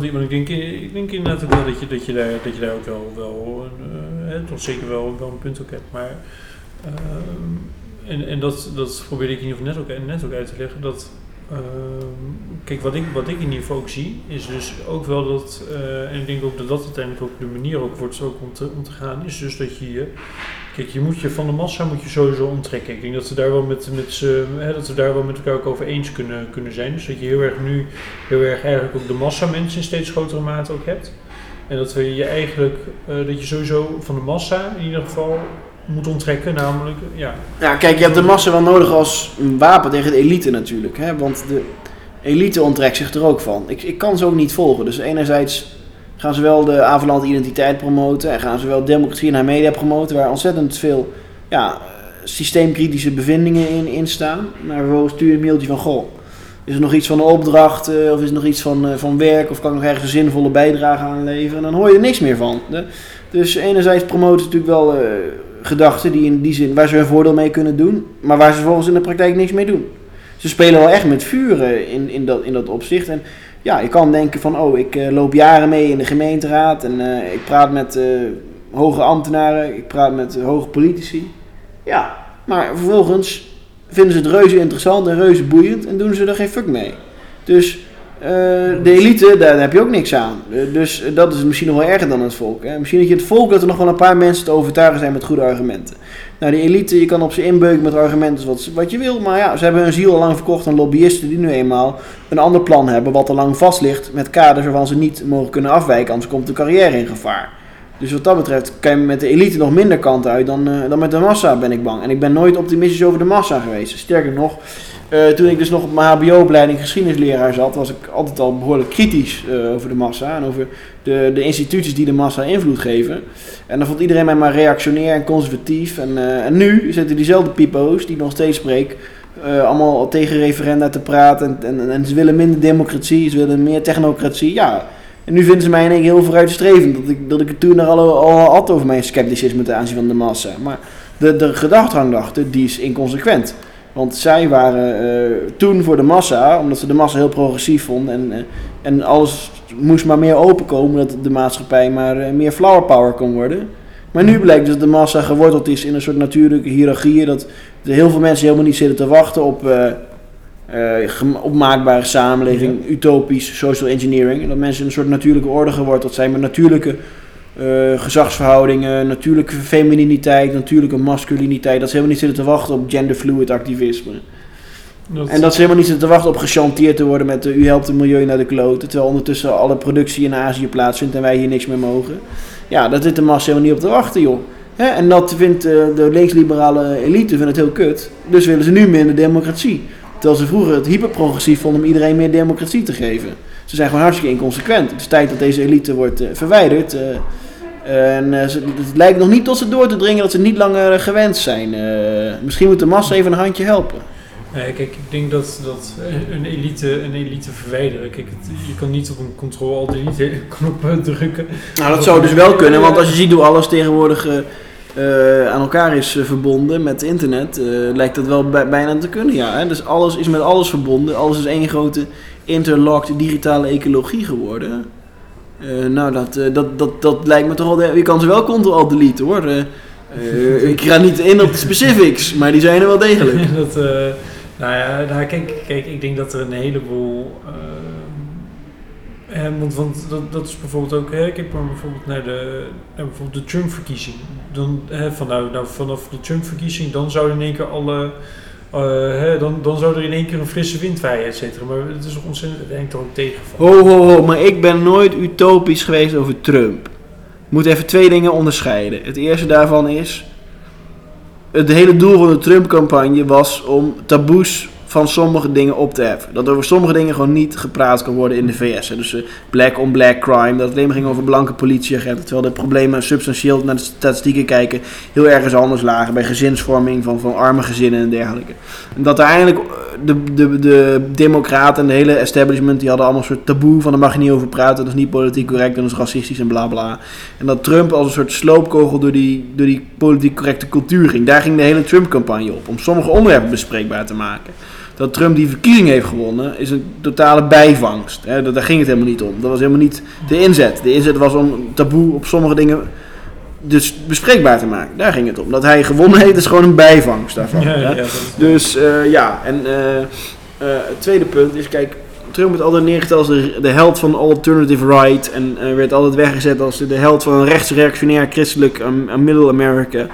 Eh, want, ik- denk, ik denk inderdaad ook wel dat je, dat je, daar, dat je daar ook wel, wel eh, toch zeker wel, wel een punt ook hebt. Maar, ehm, en en dat, dat probeerde ik in ieder geval net ook, net ook uit te leggen. Dat, ehm, kijk, wat ik, wat ik in ieder geval ook zie, is dus ook wel dat. eh, en ik denk ook dat dat uiteindelijk ook de manier ook wordt ook om, te, om te gaan, is dus dat je je. Kijk, je moet je van de massa moet je sowieso onttrekken. Ik denk dat we daar wel met, met, hè, dat we daar wel met elkaar ook over eens kunnen, kunnen zijn. Dus dat je heel erg nu heel erg eigenlijk ook de massa mensen in steeds grotere mate ook hebt. En dat we je eigenlijk, eh, dat je sowieso van de massa in ieder geval moet onttrekken. Namelijk, ja, Ja, kijk, je hebt de massa wel nodig als een wapen tegen de elite natuurlijk. Hè? Want de elite onttrekt zich er ook van. Ik, ik kan ze ook niet volgen. Dus enerzijds gaan ze wel de avalante identiteit promoten. En gaan ze wel democratie en haar media promoten. Waar ontzettend veel ja, systeemkritische bevindingen in, in staan. Maar vervolgens stuur je een mailtje van, goh, is er nog iets van een opdracht? eh, of is er nog iets van, eh, van werk? Of kan ik nog ergens een zinvolle bijdrage aan leveren? En dan hoor je er niks meer van. Dus enerzijds promoten ze natuurlijk wel eh, gedachten die in die zin, waar ze hun voordeel mee kunnen doen, maar waar ze vervolgens in de praktijk niks mee doen. Ze spelen wel echt met vuur eh, in, in, dat, in dat opzicht. En ja, je kan denken van, oh, ik eh, loop jaren mee in de gemeenteraad en eh, ik praat met eh, hoge ambtenaren, ik praat met hoge politici. Ja, maar vervolgens vinden ze het reuze interessant en reuze boeiend en doen ze er geen fuck mee. Dus eh, de elite, daar, heb je ook niks aan. Eh, dus dat is misschien nog wel erger dan het volk. Misschien dat je het volk dat er nog wel een paar mensen te overtuigen zijn met goede argumenten. Nou, die elite, je kan op ze inbeuken met argumenten wat, wat je wil. Maar ja, ze hebben hun ziel al lang verkocht aan lobbyisten die nu eenmaal een ander plan hebben. Wat al lang vast ligt met kaders waarvan ze niet mogen kunnen afwijken. Anders komt de carrière in gevaar. Dus wat dat betreft kan je met de elite nog minder kant uit dan, eh, dan met de massa, ben ik bang. En ik ben nooit optimistisch over de massa geweest. Sterker nog, eh, toen ik dus nog op mijn HBO-opleiding geschiedenisleraar zat, was ik altijd al behoorlijk kritisch eh, over de massa en over de, de instituties die de massa invloed geven. En dan vond iedereen mij maar reactionair en conservatief. En, eh, en nu zitten diezelfde pipo's die nog steeds spreek, allemaal tegen referenda te praten. En, en, ze willen minder democratie, ze willen meer technocratie. Ja, en nu vinden ze mij in één keer heel vooruitstrevend. Dat ik, dat ik het toen al, al had over mijn scepticisme ten aanzien van de massa. Maar de, de die is inconsequent. Want zij waren eh, toen voor de massa, omdat ze de massa heel progressief vonden. En, eh, en alles moest maar meer openkomen, dat de maatschappij maar eh, meer flower power kon worden. Maar nu blijkt dus dat de massa geworteld is in een soort natuurlijke hiërarchie. Dat er heel veel mensen helemaal niet zitten te wachten op, op maakbare samenleving, utopisch, social engineering. En dat mensen in een soort natuurlijke orde geworteld zijn met natuurlijke eh, gezagsverhoudingen, natuurlijke femininiteit, natuurlijke masculiniteit. Dat ze helemaal niet zitten te wachten op genderfluid activisme. Dat, En dat ze helemaal niet zitten te wachten op gechanteerd te worden met eh, u helpt het milieu naar de kloten. Terwijl ondertussen alle productie in Azië plaatsvindt en wij hier niks meer mogen. Ja, daar zit de massa helemaal niet op te wachten, joh. Hè? En dat vindt eh, de linksliberale elite vindt het heel kut. Dus willen ze nu minder democratie. Terwijl ze vroeger het hyperprogressief vonden om iedereen meer democratie te geven. Ze zijn gewoon hartstikke inconsequent. Het is tijd dat deze elite wordt verwijderd. En eh, ze- het lijkt nog niet tot ze door te dringen dat ze niet langer eh, gewend zijn. Eh, misschien moet de massa even een handje helpen. Nee, kijk, ik denk dat, dat een, elite, een elite verwijderen. Kijk, het, je kan niet op een control al delete knop drukken. Nou, dat zou dus wel kunnen, want als je ziet hoe alles tegenwoordig aan elkaar is verbonden met internet, lijkt dat wel bij- bijna te kunnen, ja. Hè? Dus alles is met alles verbonden, alles is één grote interlocked digitale ecologie geworden. Eh, nou, dat, eh, dat, dat, dat lijkt me toch al... Je kan ze wel ctrl-alt-delete, hoor. Eh, ik ga niet in op de specifics, maar die zijn er wel degelijk. (laughs) dat, nou ja, nou, kijk, kijk, ik denk dat er een heleboel. want want dat, dat is bijvoorbeeld ook. Hè, kijk maar bijvoorbeeld naar de, bijvoorbeeld de Trump-verkiezing. Dan, hè, van, nou, nou, vanaf de Trump-verkiezing, dan zouden in één keer alle. Eh, hè, dan, dan zou er in één keer een frisse wind waaien, et cetera. Maar het is toch ontzettend, het hangt er ook tegen. Ho, ho, ho, maar ik ben nooit utopisch geweest over Trump. Ik moet even twee dingen onderscheiden. Het eerste daarvan is. Het hele doel van de Trump-campagne was om taboes van sommige dingen op te heffen. Dat over sommige dingen gewoon niet gepraat kan worden in de VS. Dus eh, black on black crime, dat het alleen maar ging over blanke politieagenten. Terwijl de problemen substantieel naar de statistieken kijken heel ergens anders lagen. Bij gezinsvorming van, van arme gezinnen en dergelijke. En dat uiteindelijk eh, de, de, de democraten en de hele establishment, die hadden allemaal een soort taboe van daar mag je niet over praten, dat is niet politiek correct, dat is racistisch en bla bla. En dat Trump als een soort sloopkogel door die, door die politiek correcte cultuur ging. Daar ging de hele Trump-campagne op, om sommige onderwerpen bespreekbaar te maken. Dat Trump die verkiezing heeft gewonnen, is een totale bijvangst. Hè, daar ging het helemaal niet om. Dat was helemaal niet de inzet. De inzet was om taboe op sommige dingen dus bespreekbaar te maken. Daar ging het om. Dat hij gewonnen heeft, is gewoon een bijvangst daarvan. Ja, ja, Dus eh, ja, en eh, eh, het tweede punt is, kijk, Trump werd altijd neergezet als de, de held van alternative right en werd altijd weggezet als de, de held van een rechtsreactionair christelijk um, middle America.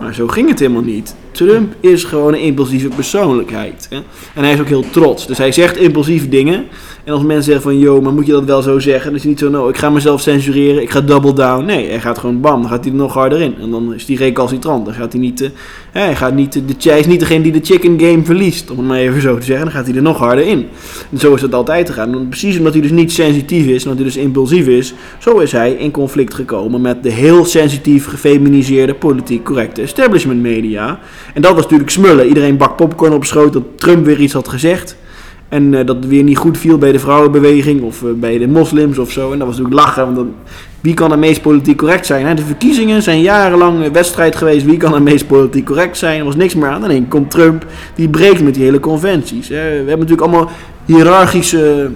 Maar zo ging het helemaal niet. Trump is gewoon een impulsieve persoonlijkheid. Hè? En hij is ook heel trots. Dus hij zegt impulsieve dingen. En als mensen zeggen van, yo, maar moet je dat wel zo zeggen? Hij niet zo, nou, ik ga mezelf censureren, ik ga double down. Nee, hij gaat gewoon bam, dan gaat hij er nog harder in. En dan is hij recalcitrant. Dan gaat hij niet, eh, hij gaat niet, de, hij is niet degene die de chicken game verliest, om het maar even zo te zeggen. Dan gaat hij er nog harder in. En zo is het altijd te gaan. Precies omdat hij dus niet sensitief is, omdat hij dus impulsief is, zo is hij in conflict gekomen met de heel sensitief gefeminiseerde, politiek correcte establishment media. En dat was natuurlijk smullen. Iedereen bak popcorn op schoot dat Trump weer iets had gezegd. En eh, dat weer niet goed viel bij de vrouwenbeweging of eh, bij de moslims of zo. En dat was natuurlijk lachen, want wie kan er meest politiek correct zijn? Hè? De verkiezingen zijn jarenlang een wedstrijd geweest. Wie kan er meest politiek correct zijn? Er was niks meer aan. En dan komt Trump, die breekt met die hele conventies. Hè? We hebben natuurlijk allemaal hiërarchische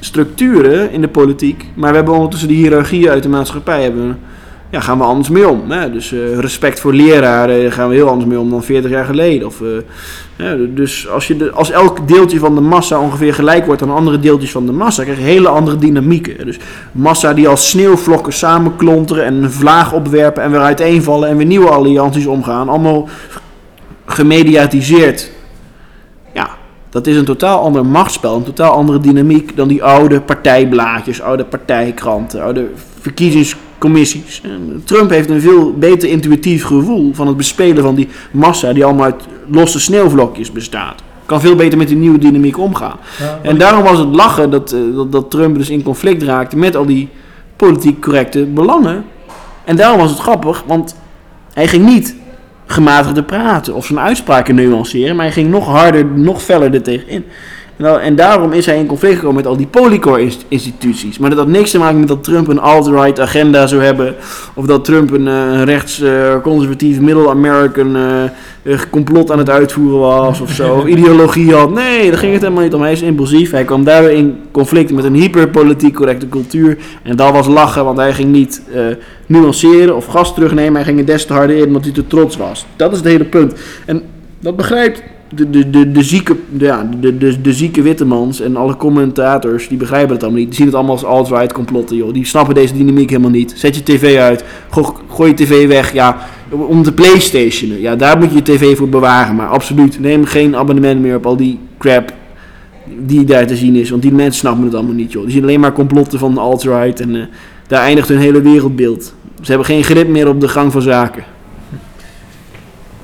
structuren in de politiek. Maar we hebben ondertussen die hiërarchieën uit de maatschappij hebben, ja, gaan we anders mee om. Dus eh, respect voor leraren gaan we heel anders mee om dan 40 jaar geleden. Of, eh, ja, dus als, je als elk deeltje van de massa ongeveer gelijk wordt aan andere deeltjes van de massa, krijg je hele andere dynamieken. Dus massa die als sneeuwvlokken samenklonteren en een vlaag opwerpen en weer uiteenvallen en weer nieuwe allianties omgaan. Allemaal gemediatiseerd. Ja, dat is een totaal ander machtsspel, een totaal andere dynamiek dan die oude partijblaadjes, oude partijkranten, oude En Trump heeft een veel beter intuïtief gevoel van het bespelen van die massa die allemaal uit losse sneeuwvlokjes bestaat. Kan veel beter met die nieuwe dynamiek omgaan. Ja, En daarom was het lachen dat, eh, dat, dat Trump dus in conflict raakte met al die politiek correcte belangen. En daarom was het grappig, want hij ging niet gematigder praten of zijn uitspraken nuanceren. Maar hij ging nog harder, nog feller er tegenin. En, dan- en daarom is hij in conflict gekomen met al die Polycore-instituties. Maar dat had niks te maken met dat Trump een alt-right agenda zou hebben. Of dat Trump een, eh, een rechts-conservatief middle-American eh, eh, complot aan het uitvoeren was of zo. Of (laughs) ideologie had. Nee, daar ging het helemaal niet om. Hij is impulsief. Hij kwam daar in conflict met een hyperpolitiek correcte cultuur. En dat was lachen, want hij ging niet eh, nuanceren of gas terugnemen. Hij ging er des te harder in, omdat hij te trots was. Dat is het hele punt. En dat begrijpt de, de, de, de, zieke, de, ja, de, de, de zieke wittemans en alle commentators, die begrijpen het allemaal niet. Die zien het allemaal als alt-right complotten, joh. Die snappen deze dynamiek helemaal niet. Zet je tv uit, gooi, je tv weg, ja, om te playstationen. Ja, daar moet je je tv voor bewaren. Maar absoluut, neem geen abonnement meer op al die crap die daar te zien is. Want die mensen snappen het allemaal niet, joh. Die zien alleen maar complotten van de alt-right en eh, daar eindigt hun hele wereldbeeld. Ze hebben geen grip meer op de gang van zaken.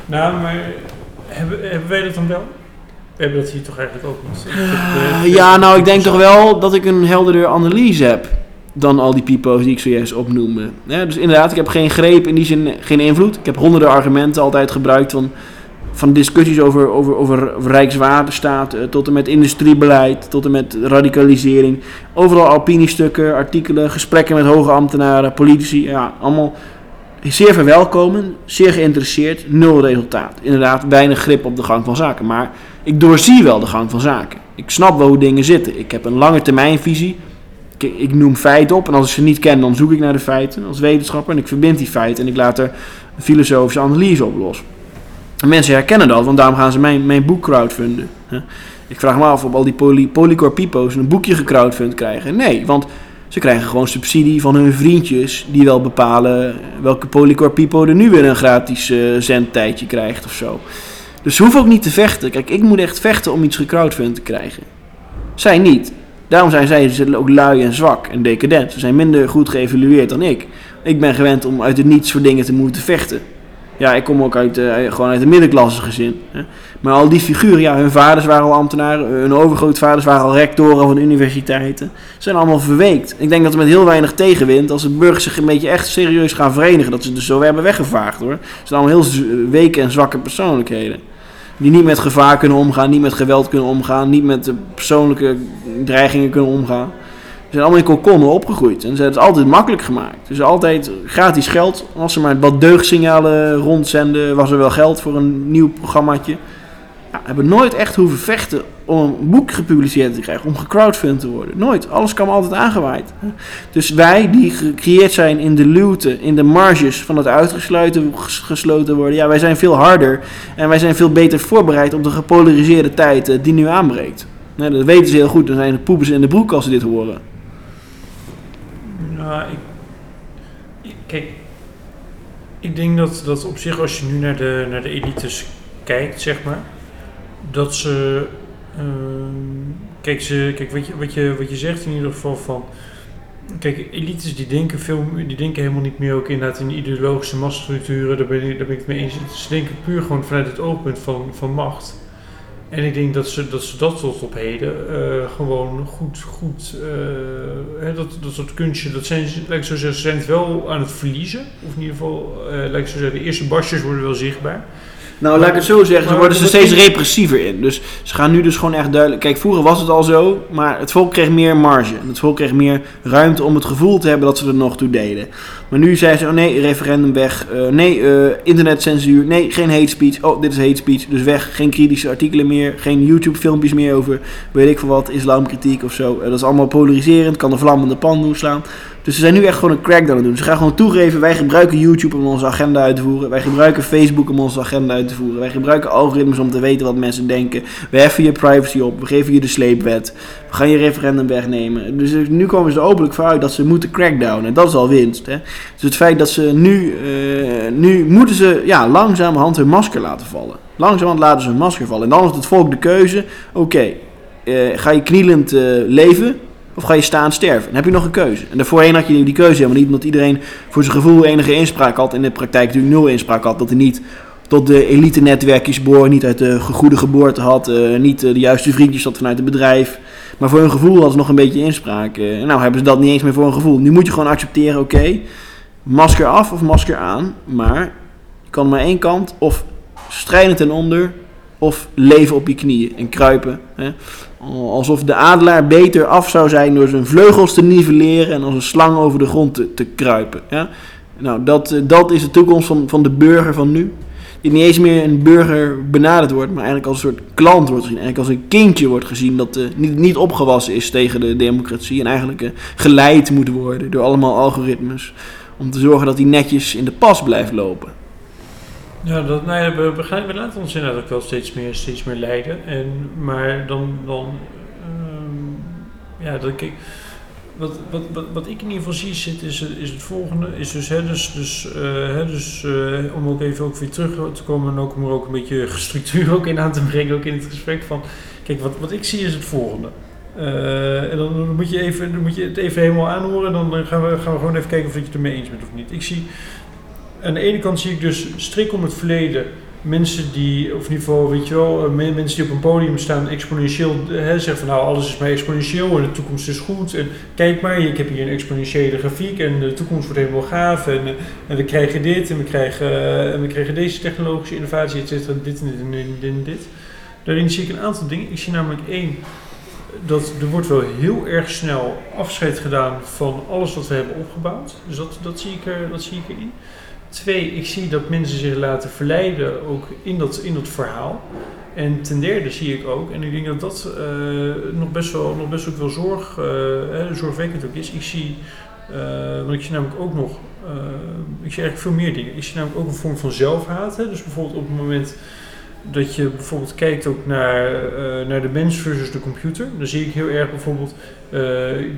Nou, maar hebben, hebben wij dat dan wel? We hebben dat hier toch eigenlijk ook niet. Uh, eh, ja, nou, ik denk toch wel dat ik een helderder analyse heb dan al die pipo's die ik zojuist opnoemde. Ja, dus inderdaad, ik heb geen greep, in die zin geen invloed. Ik heb honderden argumenten altijd gebruikt van, van discussies over, over, over Rijkswaterstaat eh, tot en met industriebeleid, tot en met radicalisering. Overal opiniestukken, artikelen, gesprekken met hoge ambtenaren, politici. Ja, allemaal zeer verwelkomen, zeer geïnteresseerd, nul resultaat. Inderdaad, weinig grip op de gang van zaken. Maar ik doorzie wel de gang van zaken. Ik snap wel hoe dingen zitten. Ik heb een lange termijnvisie. Ik, ik noem feiten op en als ik ze niet ken, dan zoek ik naar de feiten als wetenschapper en ik verbind die feiten en ik laat er een filosofische analyse op los. En mensen herkennen dat, want daarom gaan ze mijn, mijn boek crowdfunden. Ik vraag me af of al die poly, Polycore Pipo's een boekje gecrowdfund krijgen. Nee, want ze krijgen gewoon subsidie van hun vriendjes die wel bepalen welke Polycore Pipo er nu weer een gratis eh, zendtijdje krijgt of zo. Dus ze hoeven ook niet te vechten. Kijk, ik moet echt vechten om iets gecrowdfund te krijgen. Zij niet. Daarom zijn zij ook lui en zwak en decadent. Ze zijn minder goed geëvalueerd dan ik. Ik ben gewend om uit het niets voor dingen te moeten vechten. Ja, ik kom ook uit, eh, gewoon uit een middenklasse gezin. Hè. Maar al die figuren, ja, hun vaders waren al ambtenaren, hun overgrootvaders waren al rectoren van universiteiten. Zijn allemaal verweekt. Ik denk dat er met heel weinig tegenwind, als de burgers zich een beetje echt serieus gaan verenigen, dat ze dus zo hebben weggevaagd hoor. Ze zijn allemaal heel z- weke en zwakke persoonlijkheden. Die niet met gevaar kunnen omgaan, niet met geweld kunnen omgaan, niet met eh, persoonlijke dreigingen kunnen omgaan. Zijn allemaal in kokonnen opgegroeid en ze hebben het altijd makkelijk gemaakt. Dus altijd gratis geld. Als ze maar wat deugdsignalen rondzenden, was er wel geld voor een nieuw programmaatje. Ja, hebben nooit echt hoeven vechten om een boek gepubliceerd te krijgen, om gecrowdfund te worden. Nooit. Alles kwam altijd aangewaaid. Dus wij die gecreëerd zijn in de luwte, in de marges van het uitgesloten ges- gesloten worden, ja, wij zijn veel harder en wij zijn veel beter voorbereid op de gepolariseerde tijd eh, die nu aanbreekt. Nee, dat weten ze heel goed, dan zijn de poepers in de broek als ze dit horen. Nou, ik, kijk, ik denk dat, dat op zich als je nu naar de, naar de elites kijkt, zeg maar, dat ze, ehm, kijk, ze, kijk wat, je, wat, je, wat je zegt in ieder geval van, kijk, elites die denken, veel, die denken helemaal niet meer ook inderdaad in ideologische machtsstructuren, daar ben, ik, daar ben ik het mee eens. Ze denken puur gewoon vanuit het oogpunt van, van macht. En ik denk dat ze dat, ze dat tot op heden eh, gewoon goed, goed eh, hè, dat, dat soort kunstje, dat zijn, ik zo zeggen, ze zijn het wel aan het verliezen. Of in ieder geval, laat ik zo zeggen, de eerste basjes worden wel zichtbaar. Nou, laat ik het zo zeggen, ze worden wat steeds repressiever in. Dus ze gaan nu dus gewoon echt duidelijk... Kijk, vroeger was het al zo, maar het volk kreeg meer marge. Het volk kreeg meer ruimte om het gevoel te hebben dat ze er nog toe deden. Maar nu zeiden ze, oh nee, referendum weg. Eh, nee, eh, internetcensuur. Nee, geen hate speech. Oh, dit is hate speech, dus weg. Geen kritische artikelen meer. Geen YouTube-filmpjes meer over, weet ik veel wat, islamkritiek of zo. Eh, dat is allemaal polariserend, kan de vlam in de pan doen slaan. Dus ze zijn nu echt gewoon een crackdown aan het doen. Ze gaan gewoon toegeven, wij gebruiken YouTube om onze agenda uit te voeren. Wij gebruiken Facebook om onze agenda uit te voeren. Wij gebruiken algoritmes om te weten wat mensen denken. We heffen je privacy op. We geven je de sleepwet. We gaan je referendum wegnemen. Dus nu komen ze er openlijk voor uit dat ze moeten crackdownen. En dat is al winst. Hè? Dus het feit dat ze nu... eh, nu moeten ze ja, langzamerhand hun masker laten vallen. Langzamerhand laten ze hun masker vallen. En dan is het volk de keuze. Oké, eh, ga je knielend eh, leven... Of ga je staan sterven? Dan heb je nog een keuze. En daarvoorheen had je die keuze helemaal niet, omdat iedereen voor zijn gevoel enige inspraak had. In de praktijk natuurlijk nul inspraak had. Dat hij niet tot de elite netwerkjes behoorde, niet uit de goede geboorte had, eh, niet eh, de juiste vriendjes had vanuit het bedrijf. Maar voor hun gevoel hadden ze nog een beetje inspraak. En nou hebben ze dat niet eens meer voor hun gevoel. Nu moet je gewoon accepteren, oké, masker af of masker aan, maar je kan maar één kant. Of strijden ten onder, of leven op je knieën en kruipen. Hè? Alsof de adelaar beter af zou zijn door zijn vleugels te nivelleren en als een slang over de grond te, te kruipen. Ja? Nou, dat, eh, dat is de toekomst van, van de burger van nu. Die niet eens meer een burger benaderd wordt, maar eigenlijk als een soort klant wordt gezien. Eigenlijk als een kindje wordt gezien dat eh, niet, niet opgewassen is tegen de democratie. En eigenlijk eh, geleid moet worden door allemaal algoritmes. Om te zorgen dat hij netjes in de pas blijft lopen. Ja, dat, nou we, gaan, we laten ons inderdaad ook wel steeds meer, steeds meer leiden. En, maar dan, dan ehm, ja, dat ik, wat, wat, wat, wat ik in ieder geval zie zit, is, is het volgende. Is dus, hè, dus, dus, eh, hè, dus eh, om ook even ook weer terug te komen en ook om er ook een beetje structuur ook in aan te brengen, ook in het gesprek van, kijk, wat, wat ik zie is het volgende. Eh, en dan, dan moet je, even, dan moet je het even helemaal aanhoren. Dan gaan we, gaan we gewoon even kijken of je het ermee eens bent of niet. Ik zie, aan de ene kant zie ik dus strik om het verleden mensen die, of in weet je wel, eh, men- mensen die op een podium staan exponentieel hè, zeggen van nou alles is maar exponentieel en de toekomst is goed. En kijk maar, ik heb hier een exponentiële grafiek en de toekomst wordt helemaal gaaf en, eh, en we krijgen dit en we krijgen, eh, en we krijgen deze technologische innovatie, et cetera, dit en dit en dit en dit. Daarin zie ik een aantal dingen. Ik zie namelijk één, dat er wordt wel heel erg snel afscheid gedaan van alles wat we hebben opgebouwd. Dus dat, dat, zie, ik er, dat zie ik erin. Twee, ik zie dat mensen zich laten verleiden ook in dat, in dat verhaal. En ten derde zie ik ook, en ik denk dat dat eh, nog, best wel, nog best wel zorg, eh, zorgwekkend ook is. Ik zie, eh, want ik zie namelijk ook nog, ik zie eigenlijk veel meer dingen. Ik zie namelijk ook een vorm van zelfhaat. Dus bijvoorbeeld op het moment dat je bijvoorbeeld kijkt ook naar, naar de mens versus de computer. Dan zie ik heel erg bijvoorbeeld eh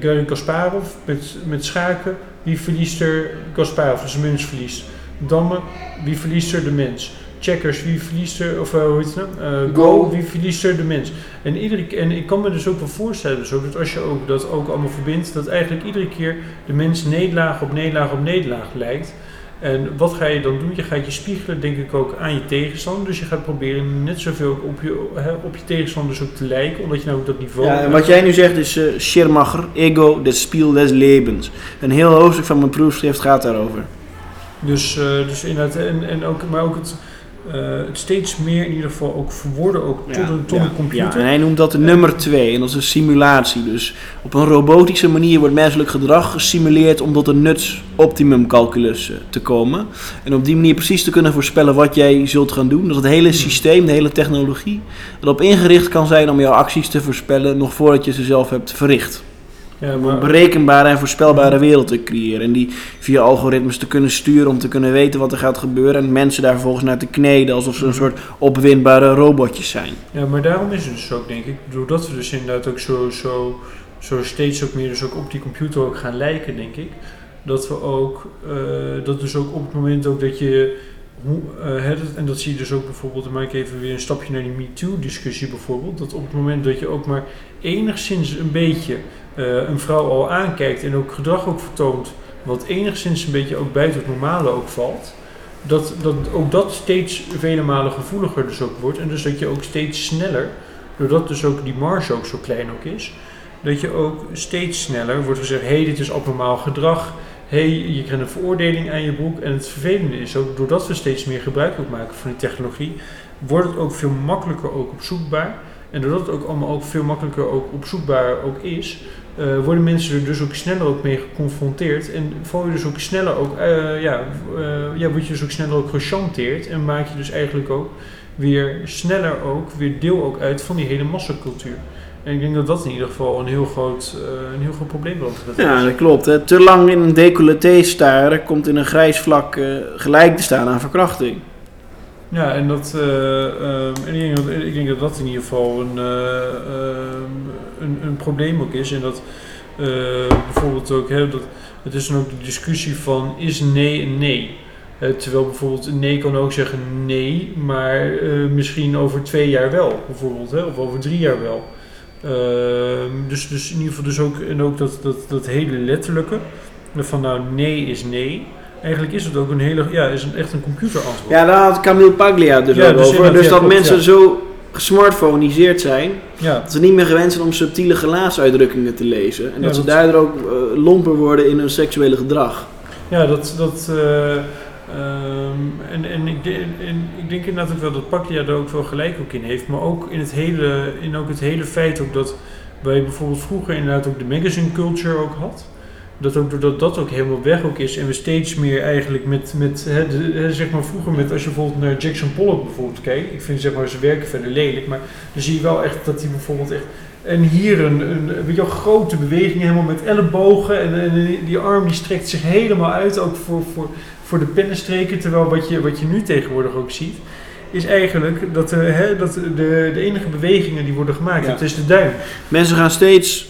Garry Kasparov met, met schaken. Wie verliest er? Kasparov, dus de mens verliest. Dammen, wie verliest er? De mens. Checkers, wie verliest er? Of eh, hoe heet het nou? Eh, Go. go, wie verliest er? De mens. En, iedere, en ik kan me dus ook wel voorstellen dus ook, dat als je ook dat ook allemaal verbindt, dat eigenlijk iedere keer de mens nederlaag op nederlaag op nederlaag lijkt. En wat ga je dan doen? Je gaat je spiegelen, denk ik, ook aan je tegenstander. Dus je gaat proberen net zoveel op je, hè, op je tegenstanders ook te lijken, omdat je nou ook dat niveau... Ja, en wat jij nu zegt is uh, Schirmacher, Ego, des Spiel des Lebens. Een heel hoofdstuk van mijn proefschrift gaat daarover. Dus, eh, dus inderdaad, en, en ook, maar ook het, eh, het steeds meer in ieder geval ook verwoorden ook tot, een, tot ja, een computer. Ja, en hij noemt dat de nummer twee en dat is een simulatie. Dus op een robotische manier wordt menselijk gedrag gesimuleerd om tot een nuts-optimum calculus eh, te komen. En op die manier precies te kunnen voorspellen wat jij zult gaan doen. Dus het hele systeem, de hele technologie, erop ingericht kan zijn om jouw acties te voorspellen nog voordat je ze zelf hebt verricht. Ja, maar, een berekenbare en voorspelbare wereld te creëren. En die via algoritmes te kunnen sturen om te kunnen weten wat er gaat gebeuren. En mensen daar vervolgens naar te kneden alsof ze een soort opwindbare robotjes zijn. ja, maar daarom is het dus ook, denk ik, doordat we dus inderdaad ook zo, zo, zo steeds ook meer dus ook op die computer ook gaan lijken, denk ik, dat we ook, eh, dat dus ook op het moment ook dat je, hoe, eh, hè, dat- en dat zie je dus ook bijvoorbeeld, dan maak ik even weer een stapje naar die MeToo-discussie bijvoorbeeld, dat op het moment dat je ook maar enigszins een beetje eh, een vrouw al aankijkt en ook gedrag ook vertoont, wat enigszins een beetje ook buiten het normale ook valt, dat, dat ook dat steeds vele malen gevoeliger dus ook wordt. En dus dat je ook steeds sneller, doordat dus ook die marge ook zo klein ook is, dat je ook steeds sneller wordt gezegd, hé, hey, dit is abnormaal gedrag. Hey, je krijgt een veroordeling aan je broek. En het vervelende is ook, doordat we steeds meer gebruik ook maken van die technologie, wordt het ook veel makkelijker ook opzoekbaar. En doordat het ook allemaal ook veel makkelijker ook opzoekbaar ook is, eh, worden mensen er dus ook sneller ook mee geconfronteerd. En val je dus ook sneller ook, eh, ja, eh, ja, word je dus ook sneller ook gechanteerd. En maak je dus eigenlijk ook weer sneller ook weer deel ook uit van die hele massacultuur. En ik denk dat dat in ieder geval een heel groot, een heel groot probleem wordt. Ja, dat klopt. Hè. Te lang in een decolleté staren komt in een grijs vlak gelijk te staan aan verkrachting. Ja, en, dat, eh, ehm, en ik, denk dat, dat in ieder geval een, eh, ehm, een, een probleem ook is. En dat eh, bijvoorbeeld ook, dat, het is dan ook de discussie van is nee een nee? Terwijl bijvoorbeeld nee kan ook zeggen nee, maar misschien over twee jaar wel, bijvoorbeeld, hè, of over drie jaar wel. Ehm, dus, dus in ieder geval dus ook, en ook dat, dat, dat hele letterlijke, van nou nee is nee. Eigenlijk is het ook een hele, ja, is een, echt een computerantwoord. Ja, daar had Camille Paglia dus Ja, ook dus over. Dus dat klopt, mensen ja. zo gesmartphoniseerd zijn, ja. dat ze niet meer gewend zijn om subtiele gelaatsuitdrukkingen te lezen. En dat ze daardoor ook eh, lomper worden in hun seksuele gedrag. Ja, dat, dat, eh, Ehm, en, en, ik, de- en ik denk inderdaad ook wel dat Paglia er ook wel gelijk ook in heeft. Maar ook in het hele, in ook het hele feit ook dat wij bijvoorbeeld vroeger inderdaad ook de magazine culture ook had. Dat ook doordat dat ook helemaal weg ook is en we steeds meer eigenlijk met, met hè, de, hè, zeg maar vroeger met, als je bijvoorbeeld naar Jackson Pollock bijvoorbeeld kijkt. Ik vind zeg maar zijn werken verder lelijk, maar dan zie je wel echt dat hij bijvoorbeeld echt en hier een, een wel, grote beweging helemaal met ellebogen. En, en die arm die strekt zich helemaal uit, ook voor, voor, voor de pennenstreken. Terwijl wat je, wat je nu tegenwoordig ook ziet, is eigenlijk dat, eh, hè, dat de, de enige bewegingen die worden gemaakt, Ja. dat is de duim. Mensen gaan steeds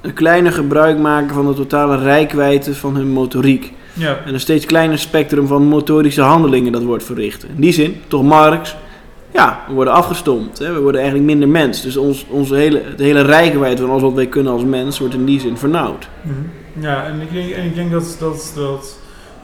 een kleiner gebruik maken van de totale rijkwijde van hun motoriek. Ja, En een steeds kleiner spectrum van motorische handelingen dat wordt verricht. In die zin, toch Marx, ja, we worden afgestompt. Hè? We worden eigenlijk minder mens. Dus ons, onze hele, de hele rijkwijde van alles wat wij kunnen als mens wordt in die zin vernauwd. Mhm. ja en, ik denk, en ik denk dat dat, dat,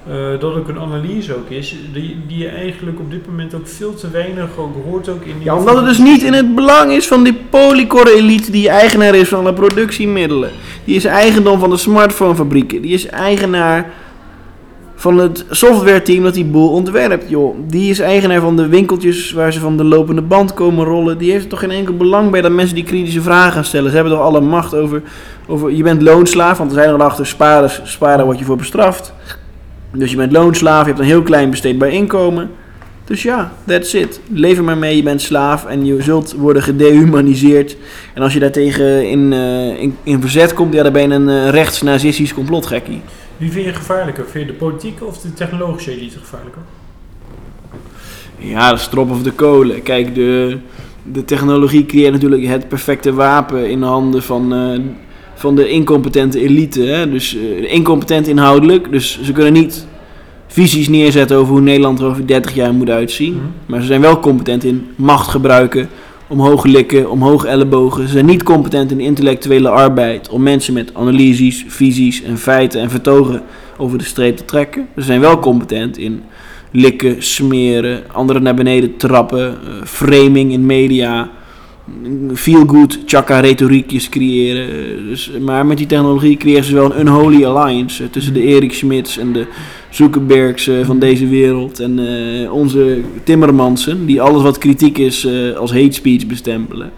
eh, dat ook een analyse ook is, die, die je eigenlijk op dit moment ook veel te weinig hoort ook in die... Ja, omdat het dus niet in het belang is van die polycore elite die eigenaar is van de productiemiddelen. Die is eigendom van de smartphonefabrieken. Die is eigenaar van het softwareteam dat die boel ontwerpt, joh. Die is eigenaar van de winkeltjes waar ze van de lopende band komen rollen. Die heeft er toch geen enkel belang bij dat mensen die kritische vragen gaan stellen. Ze hebben toch alle macht over, over je bent loonslaaf, want er zijn erachter sparen, sparen word je voor bestraft. Dus je bent loonslaaf, je hebt een heel klein besteedbaar inkomen. Dus ja, that's it. Leef er maar mee, je bent slaaf en je zult worden gedehumaniseerd. En als je daartegen in, eh, in, in verzet komt, ja, dan ben je een eh, rechts-nazistisch complotgekkie. Wie vind je gevaarlijker? Vind je de politieke of de technologische elite gevaarlijker? Ja, de strop of de kolen. Kijk, de, de technologie creëert natuurlijk het perfecte wapen in de handen van, eh, van de incompetente elite. Hè? Dus eh, incompetent inhoudelijk, dus ze kunnen niet visies neerzetten over hoe Nederland er over 30 jaar moet uitzien. Mhm. Maar ze zijn wel competent in macht gebruiken, omhoog likken, omhoog ellebogen. Ze zijn niet competent in intellectuele arbeid om mensen met analyses, visies en feiten en vertogen over de streep te trekken. Ze zijn wel competent in likken, smeren, anderen naar beneden trappen, eh, framing in media, feel good, chakka retoriekjes creëren. Dus, maar met die technologie creëren ze wel een unholy alliance eh, tussen de Erik Schmidts en de Zuckerbergs eh, van deze wereld en eh, onze Timmermansen, die alles wat kritiek is als hate speech bestempelen.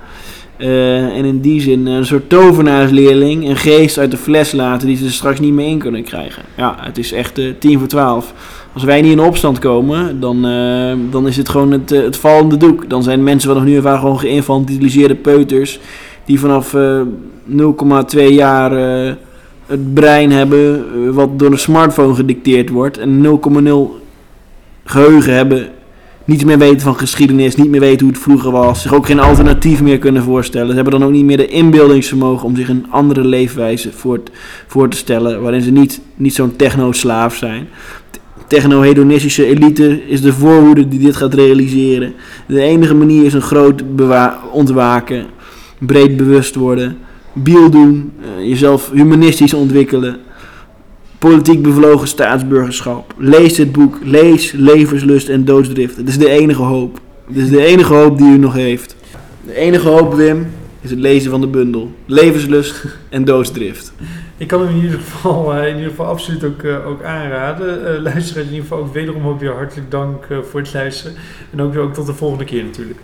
En in die zin een soort tovenaarsleerling, een geest uit de fles laten die ze er straks niet meer in kunnen krijgen. Ja, het is echt eh, tien voor twaalf. Als wij niet in opstand komen, dan, eh, dan is het gewoon het, eh, het vallende doek. Dan zijn mensen vanaf nu af aan gewoon geïnfantiliseerde peuters die vanaf eh, 0,2 jaar eh, het brein hebben wat door een smartphone gedicteerd wordt en 0,0 geheugen hebben niets meer weten van geschiedenis, niet meer weten hoe het vroeger was, zich ook geen alternatief meer kunnen voorstellen. Ze hebben dan ook niet meer de inbeeldingsvermogen om zich een andere leefwijze voor, voor te stellen, waarin ze niet, niet zo'n techno-slaaf zijn. Techno-hedonistische elite is de voorhoede die dit gaat realiseren. De enige manier is een groot ontwaken, breed bewust worden, biel doen, eh, jezelf humanistisch ontwikkelen politiek bevlogen staatsburgerschap. Lees dit boek. Lees Levenslust en Doodsdrift. Het is de enige hoop. Het is de enige hoop die u nog heeft. De enige hoop, Wim, is het lezen van de bundel. Levenslust en Doodsdrift. Ik kan hem in ieder geval, eh, in ieder geval absoluut ook, eh, ook aanraden. Eh luisteraars in ieder geval ook wederom ook weer hartelijk dank voor het luisteren. En ook, ook tot de volgende keer natuurlijk.